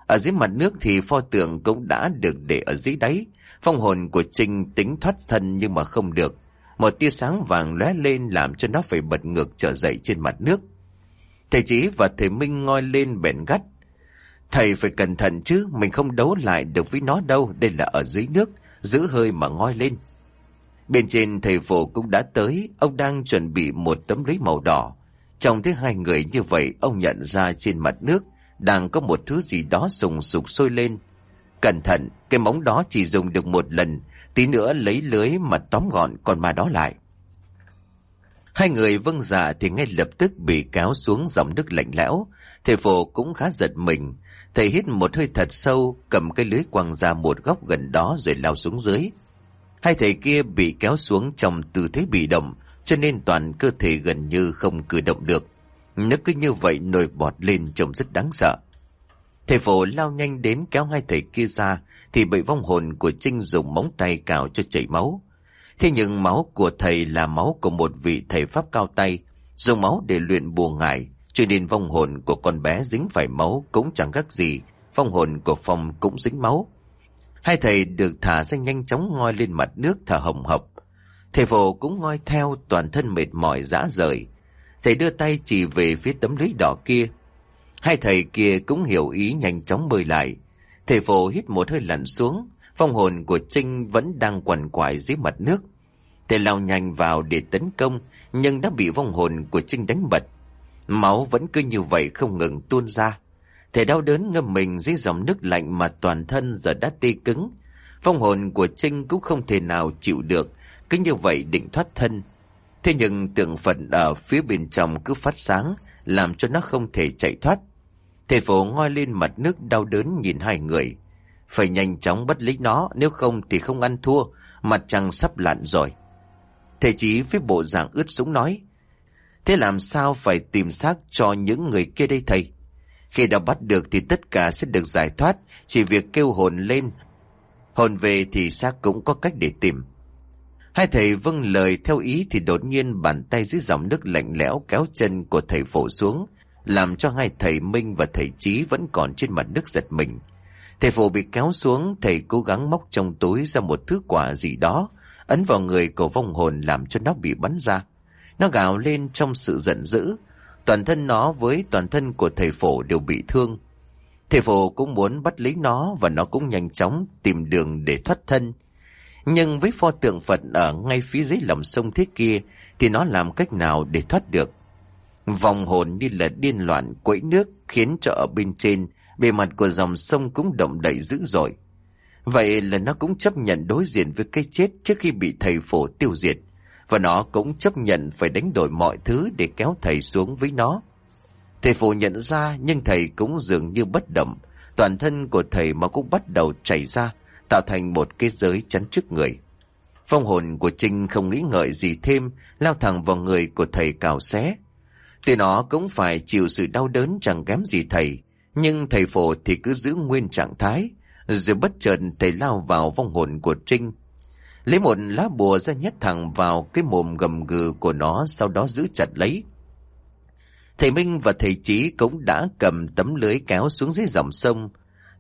Ở dưới mặt nước thì pho tượng cũng đã được để ở dưới đáy. Phong hồn của Trinh tính thoát thân nhưng mà không được. Một tia sáng vàng lóe lên làm cho nó phải bật ngược trở dậy trên mặt nước. Thầy Chí và thầy Minh ngoi lên bền gắt. Thầy phải cẩn thận chứ, mình không đấu lại được với nó đâu, đây là ở dưới nước, giữ hơi mà ngoi lên. Bên trên thầy phổ cũng đã tới, ông đang chuẩn bị một tấm lưới màu đỏ. Trong thấy hai người như vậy, ông nhận ra trên mặt nước đang có một thứ gì đó sùng sục sôi lên. Cẩn thận, cái móng đó chỉ dùng được một lần, tí nữa lấy lưới mà tóm gọn con ma đó lại. Hai người vâng dạ thì ngay lập tức bị kéo xuống dòng nước lạnh lẽo. Thầy phổ cũng khá giật mình. Thầy hít một hơi thật sâu, cầm cái lưới quăng ra một góc gần đó rồi lao xuống dưới. Hai thầy kia bị kéo xuống trong tư thế bị động, cho nên toàn cơ thể gần như không cử động được. Nó cứ như vậy nổi bọt lên trông rất đáng sợ. Thầy phổ lao nhanh đến kéo hai thầy kia ra, thì bị vong hồn của Trinh dùng móng tay cào cho chảy máu. Thế nhưng máu của thầy là máu của một vị thầy Pháp cao tay, dùng máu để luyện bùa ngải, cho nên vong hồn của con bé dính phải máu cũng chẳng khác gì, vong hồn của Phong cũng dính máu. Hai thầy được thả ra nhanh chóng ngoi lên mặt nước thở hồng hộc. Thầy phổ cũng ngoi theo toàn thân mệt mỏi rã rời. Thầy đưa tay chỉ về phía tấm lưới đỏ kia. Hai thầy kia cũng hiểu ý nhanh chóng bơi lại. Thầy phổ hít một hơi lặn xuống, phong hồn của Trinh vẫn đang quằn quại dưới mặt nước. Thầy lao nhanh vào để tấn công, nhưng đã bị vong hồn của Trinh đánh bật. Máu vẫn cứ như vậy không ngừng tuôn ra. Thầy đau đớn ngâm mình dưới dòng nước lạnh mà toàn thân giờ đã tê cứng. Phong hồn của Trinh cũng không thể nào chịu được, cứ như vậy định thoát thân. Thế nhưng tượng Phật ở phía bên trong cứ phát sáng, làm cho nó không thể chạy thoát. Thầy phổ ngoi lên mặt nước đau đớn nhìn hai người. Phải nhanh chóng bắt lấy nó, nếu không thì không ăn thua, mặt trăng sắp lặn rồi. Thầy chí với bộ dạng ướt súng nói, Thế làm sao phải tìm xác cho những người kia đây thầy? Khi đã bắt được thì tất cả sẽ được giải thoát, chỉ việc kêu hồn lên. Hồn về thì xác cũng có cách để tìm. Hai thầy vâng lời theo ý thì đột nhiên bàn tay dưới dòng nước lạnh lẽo kéo chân của thầy phổ xuống, làm cho hai thầy Minh và thầy Trí vẫn còn trên mặt nước giật mình. Thầy phổ bị kéo xuống, thầy cố gắng móc trong túi ra một thứ quả gì đó, ấn vào người của vong hồn làm cho nó bị bắn ra. Nó gào lên trong sự giận dữ, toàn thân nó với toàn thân của thầy phổ đều bị thương. Thầy phổ cũng muốn bắt lấy nó và nó cũng nhanh chóng tìm đường để thoát thân. Nhưng với pho tượng Phật ở ngay phía dưới lòng sông thế kia, thì nó làm cách nào để thoát được. Vòng hồn như là điên loạn, quẫy nước, khiến cho ở bên trên, bề mặt của dòng sông cũng động đậy dữ dội. Vậy là nó cũng chấp nhận đối diện với cái chết trước khi bị thầy phổ tiêu diệt. Và nó cũng chấp nhận phải đánh đổi mọi thứ để kéo thầy xuống với nó. Thầy phụ nhận ra nhưng thầy cũng dường như bất động. Toàn thân của thầy mà cũng bắt đầu chảy ra, tạo thành một cái giới chắn trước người. Phong hồn của Trinh không nghĩ ngợi gì thêm, lao thẳng vào người của thầy cào xé. Tuy nó cũng phải chịu sự đau đớn chẳng kém gì thầy, nhưng thầy phổ thì cứ giữ nguyên trạng thái, rồi bất chợt thầy lao vào vong hồn của Trinh. Lấy một lá bùa ra nhét thẳng vào cái mồm gầm gừ của nó, sau đó giữ chặt lấy. Thầy Minh và thầy Chí cũng đã cầm tấm lưới kéo xuống dưới dòng sông.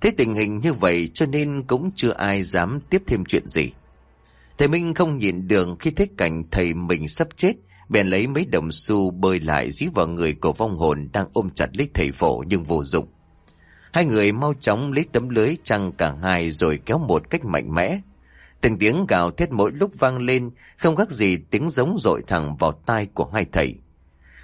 Thế tình hình như vậy cho nên cũng chưa ai dám tiếp thêm chuyện gì. Thầy Minh không nhìn đường khi thấy cảnh thầy mình sắp chết, bèn lấy mấy đồng xu bơi lại dí vào người của vong hồn đang ôm chặt lấy thầy phổ nhưng vô dụng. Hai người mau chóng lấy tấm lưới trăng cả hai rồi kéo một cách mạnh mẽ. Từng tiếng gào thét mỗi lúc vang lên, không khác gì tiếng giống dội thẳng vào tai của hai thầy.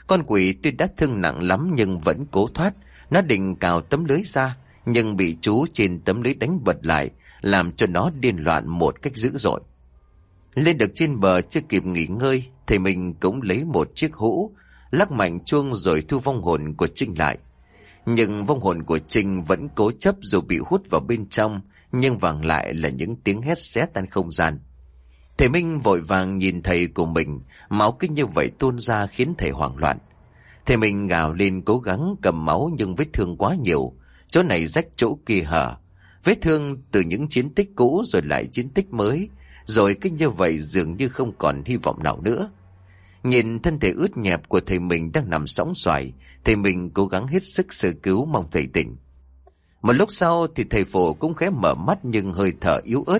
Con quỷ tuy đã thương nặng lắm nhưng vẫn cố thoát, nó định cào tấm lưới ra, nhưng bị chú trên tấm lưới đánh bật lại, làm cho nó điên loạn một cách dữ dội. Lên được trên bờ chưa kịp nghỉ ngơi, thì mình cũng lấy một chiếc hũ, lắc mạnh chuông rồi thu vong hồn của Trinh lại. Nhưng vong hồn của Trinh vẫn cố chấp dù bị hút vào bên trong, nhưng vàng lại là những tiếng hét xé tan không gian. Thầy Minh vội vàng nhìn thầy của mình, máu kinh như vậy tuôn ra khiến thầy hoảng loạn. Thầy Minh gào lên cố gắng cầm máu nhưng vết thương quá nhiều, chỗ này rách chỗ kia hở. Vết thương từ những chiến tích cũ rồi lại chiến tích mới, rồi kinh như vậy dường như không còn hy vọng nào nữa. Nhìn thân thể ướt nhẹp của thầy mình đang nằm sóng xoài, thầy mình cố gắng hết sức sơ cứu mong thầy tỉnh. Một lúc sau thì thầy phổ cũng khẽ mở mắt nhưng hơi thở yếu ớt.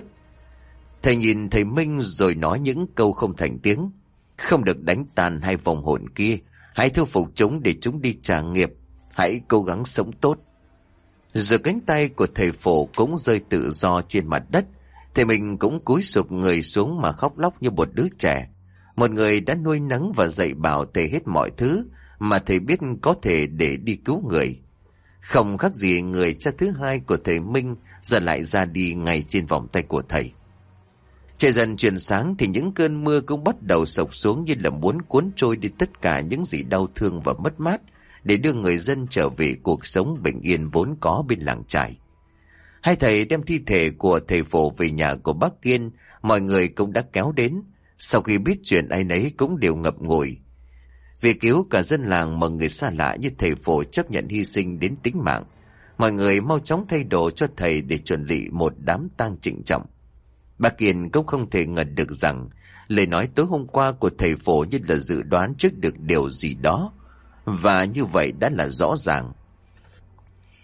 Thầy nhìn thầy Minh rồi nói những câu không thành tiếng. Không được đánh tàn hai vòng hồn kia. Hãy thu phục chúng để chúng đi trả nghiệp. Hãy cố gắng sống tốt. Rồi cánh tay của thầy phổ cũng rơi tự do trên mặt đất. Thầy mình cũng cúi sụp người xuống mà khóc lóc như một đứa trẻ. Một người đã nuôi nấng và dạy bảo thầy hết mọi thứ mà thầy biết có thể để đi cứu người. Không khác gì người cha thứ hai của thầy Minh giờ lại ra đi ngay trên vòng tay của thầy. Trời dần chuyển sáng thì những cơn mưa cũng bắt đầu sộc xuống như là muốn cuốn trôi đi tất cả những gì đau thương và mất mát để đưa người dân trở về cuộc sống bình yên vốn có bên làng trải. Hai thầy đem thi thể của thầy phổ về nhà của bác Kiên, mọi người cũng đã kéo đến. Sau khi biết chuyện ai nấy cũng đều ngập ngùi. Vì cứu cả dân làng mà người xa lạ như thầy phổ chấp nhận hy sinh đến tính mạng. Mọi người mau chóng thay đồ cho thầy để chuẩn bị một đám tang trịnh trọng. Bà kiền cũng không thể ngờ được rằng lời nói tối hôm qua của thầy phổ như là dự đoán trước được điều gì đó. Và như vậy đã là rõ ràng.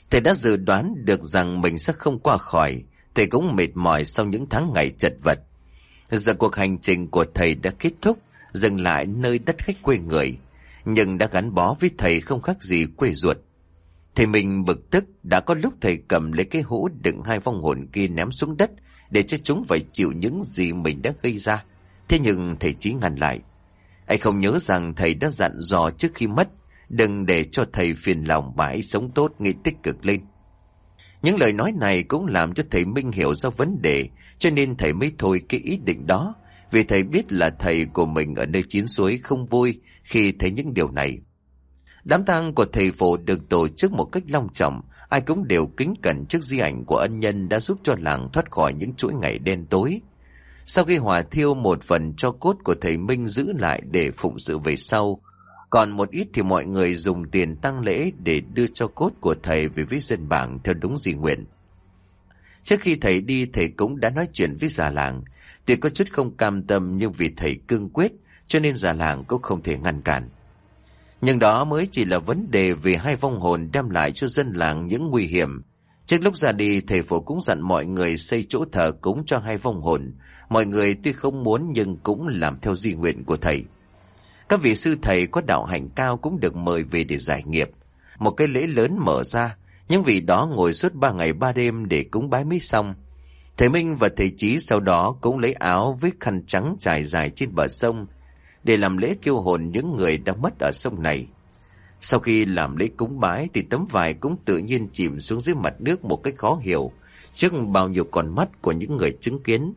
Thầy đã dự đoán được rằng mình sẽ không qua khỏi. Thầy cũng mệt mỏi sau những tháng ngày chật vật. Giờ cuộc hành trình của thầy đã kết thúc, dừng lại nơi đất khách quê người. Nhưng đã gắn bó với thầy không khác gì quê ruột. Thầy mình bực tức đã có lúc thầy cầm lấy cái hũ đựng hai vong hồn kia ném xuống đất để cho chúng phải chịu những gì mình đã gây ra. Thế nhưng thầy chỉ ngăn lại. Anh không nhớ rằng thầy đã dặn dò trước khi mất, đừng để cho thầy phiền lòng và hãy sống tốt nghĩ tích cực lên. Những lời nói này cũng làm cho thầy Minh hiểu ra vấn đề, cho nên thầy mới thôi cái ý định đó, vì thầy biết là thầy của mình ở nơi chiến suối không vui khi thấy những điều này. Đám tang của thầy phổ được tổ chức một cách long trọng, ai cũng đều kính cẩn trước di ảnh của ân nhân đã giúp cho làng thoát khỏi những chuỗi ngày đen tối. Sau khi hỏa thiêu một phần cho cốt của thầy Minh giữ lại để phụng sự về sau, còn một ít thì mọi người dùng tiền tăng lễ để đưa cho cốt của thầy về với dân bảng theo đúng di nguyện. Trước khi thầy đi thầy cũng đã nói chuyện với già làng, tuy có chút không cam tâm nhưng vì thầy cương quyết cho nên già làng cũng không thể ngăn cản. Nhưng đó mới chỉ là vấn đề về hai vong hồn đem lại cho dân làng những nguy hiểm. Trước lúc ra đi, thầy phổ cũng dặn mọi người xây chỗ thờ cúng cho hai vong hồn. Mọi người tuy không muốn nhưng cũng làm theo di nguyện của thầy. Các vị sư thầy có đạo hạnh cao cũng được mời về để giải nghiệp. Một cái lễ lớn mở ra, những vị đó ngồi suốt ba ngày ba đêm để cúng bái mới xong. Thầy Minh và thầy Chí sau đó cũng lấy áo với khăn trắng trải dài trên bờ sông, để làm lễ kêu hồn những người đã mất ở sông này. Sau khi làm lễ cúng bái thì tấm vải cũng tự nhiên chìm xuống dưới mặt nước một cách khó hiểu trước bao nhiêu con mắt của những người chứng kiến.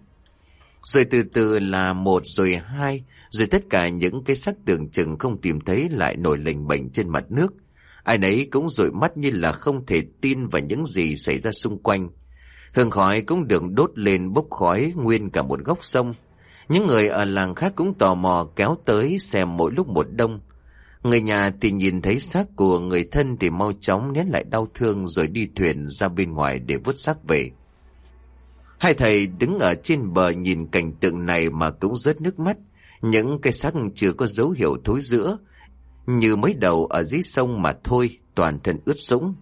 Rồi từ từ là một rồi hai, rồi tất cả những cái sắc tưởng chừng không tìm thấy lại nổi lềnh bệnh trên mặt nước. Ai nấy cũng dội mắt như là không thể tin vào những gì xảy ra xung quanh. Hương khói cũng được đốt lên bốc khói nguyên cả một góc sông. Những người ở làng khác cũng tò mò kéo tới xem mỗi lúc một đông. Người nhà thì nhìn thấy xác của người thân thì mau chóng nén lại đau thương rồi đi thuyền ra bên ngoài để vứt xác về. Hai thầy đứng ở trên bờ nhìn cảnh tượng này mà cũng rớt nước mắt. Những cái xác chưa có dấu hiệu thối giữa, như mới đầu ở dưới sông mà thôi, toàn thân ướt sũng.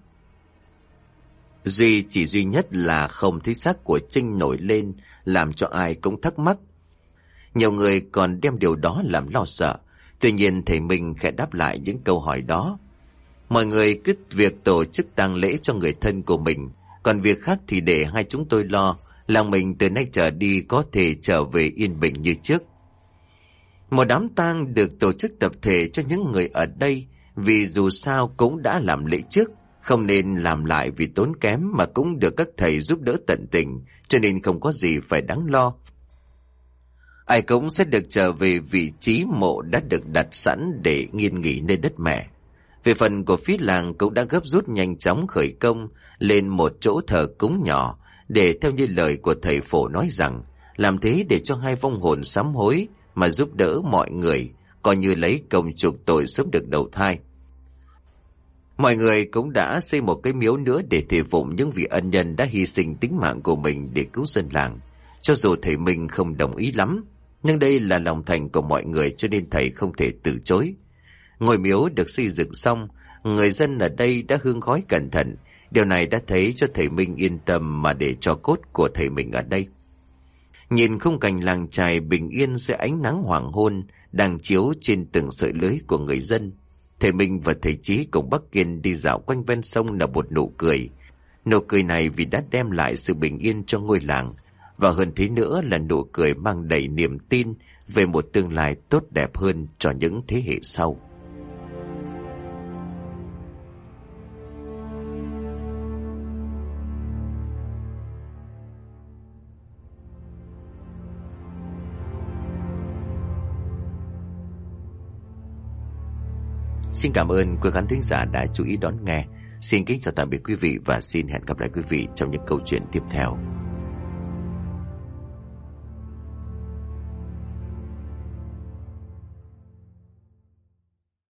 Duy chỉ duy nhất là không thấy xác của Trinh nổi lên, làm cho ai cũng thắc mắc. Nhiều người còn đem điều đó làm lo sợ. Tuy nhiên thầy Minh khẽ đáp lại những câu hỏi đó. Mọi người cứ việc tổ chức tang lễ cho người thân của mình. Còn việc khác thì để hai chúng tôi lo. Làng mình từ nay trở đi có thể trở về yên bình như trước. Một đám tang được tổ chức tập thể cho những người ở đây, vì dù sao cũng đã làm lễ trước. Không nên làm lại vì tốn kém mà cũng được các thầy giúp đỡ tận tình, cho nên không có gì phải đáng lo. Ai cũng sẽ được trở về vị trí mộ đã được đặt sẵn để nghiên nghỉ nơi đất mẹ. Về phần của phía làng cũng đã gấp rút nhanh chóng khởi công lên một chỗ thờ cúng nhỏ để theo như lời của thầy phổ nói rằng làm thế để cho hai vong hồn sám hối mà giúp đỡ mọi người, coi như lấy công chuộc tội sớm được đầu thai. Mọi người cũng đã xây một cái miếu nữa để thể phụng những vị ân nhân đã hy sinh tính mạng của mình để cứu dân làng. Cho dù thầy Minh không đồng ý lắm, nhưng đây là lòng thành của mọi người cho nên thầy không thể từ chối. Ngôi miếu được xây dựng xong, người dân ở đây đã hương khói cẩn thận. Điều này đã thấy cho thầy Minh yên tâm mà để cho cốt của thầy mình ở đây. Nhìn khung cảnh làng trài bình yên dưới ánh nắng hoàng hôn đang chiếu trên từng sợi lưới của người dân. Thầy Minh và thầy Chí cùng Bắc Kiên đi dạo quanh ven sông là một nụ cười. Nụ cười này vì đã đem lại sự bình yên cho ngôi làng. Và hơn thế nữa là nụ cười mang đầy niềm tin về một tương lai tốt đẹp hơn cho những thế hệ sau. Xin cảm ơn quý khán thính giả đã chú ý đón nghe. Xin kính chào tạm biệt quý vị và xin hẹn gặp lại quý vị trong những câu chuyện tiếp theo.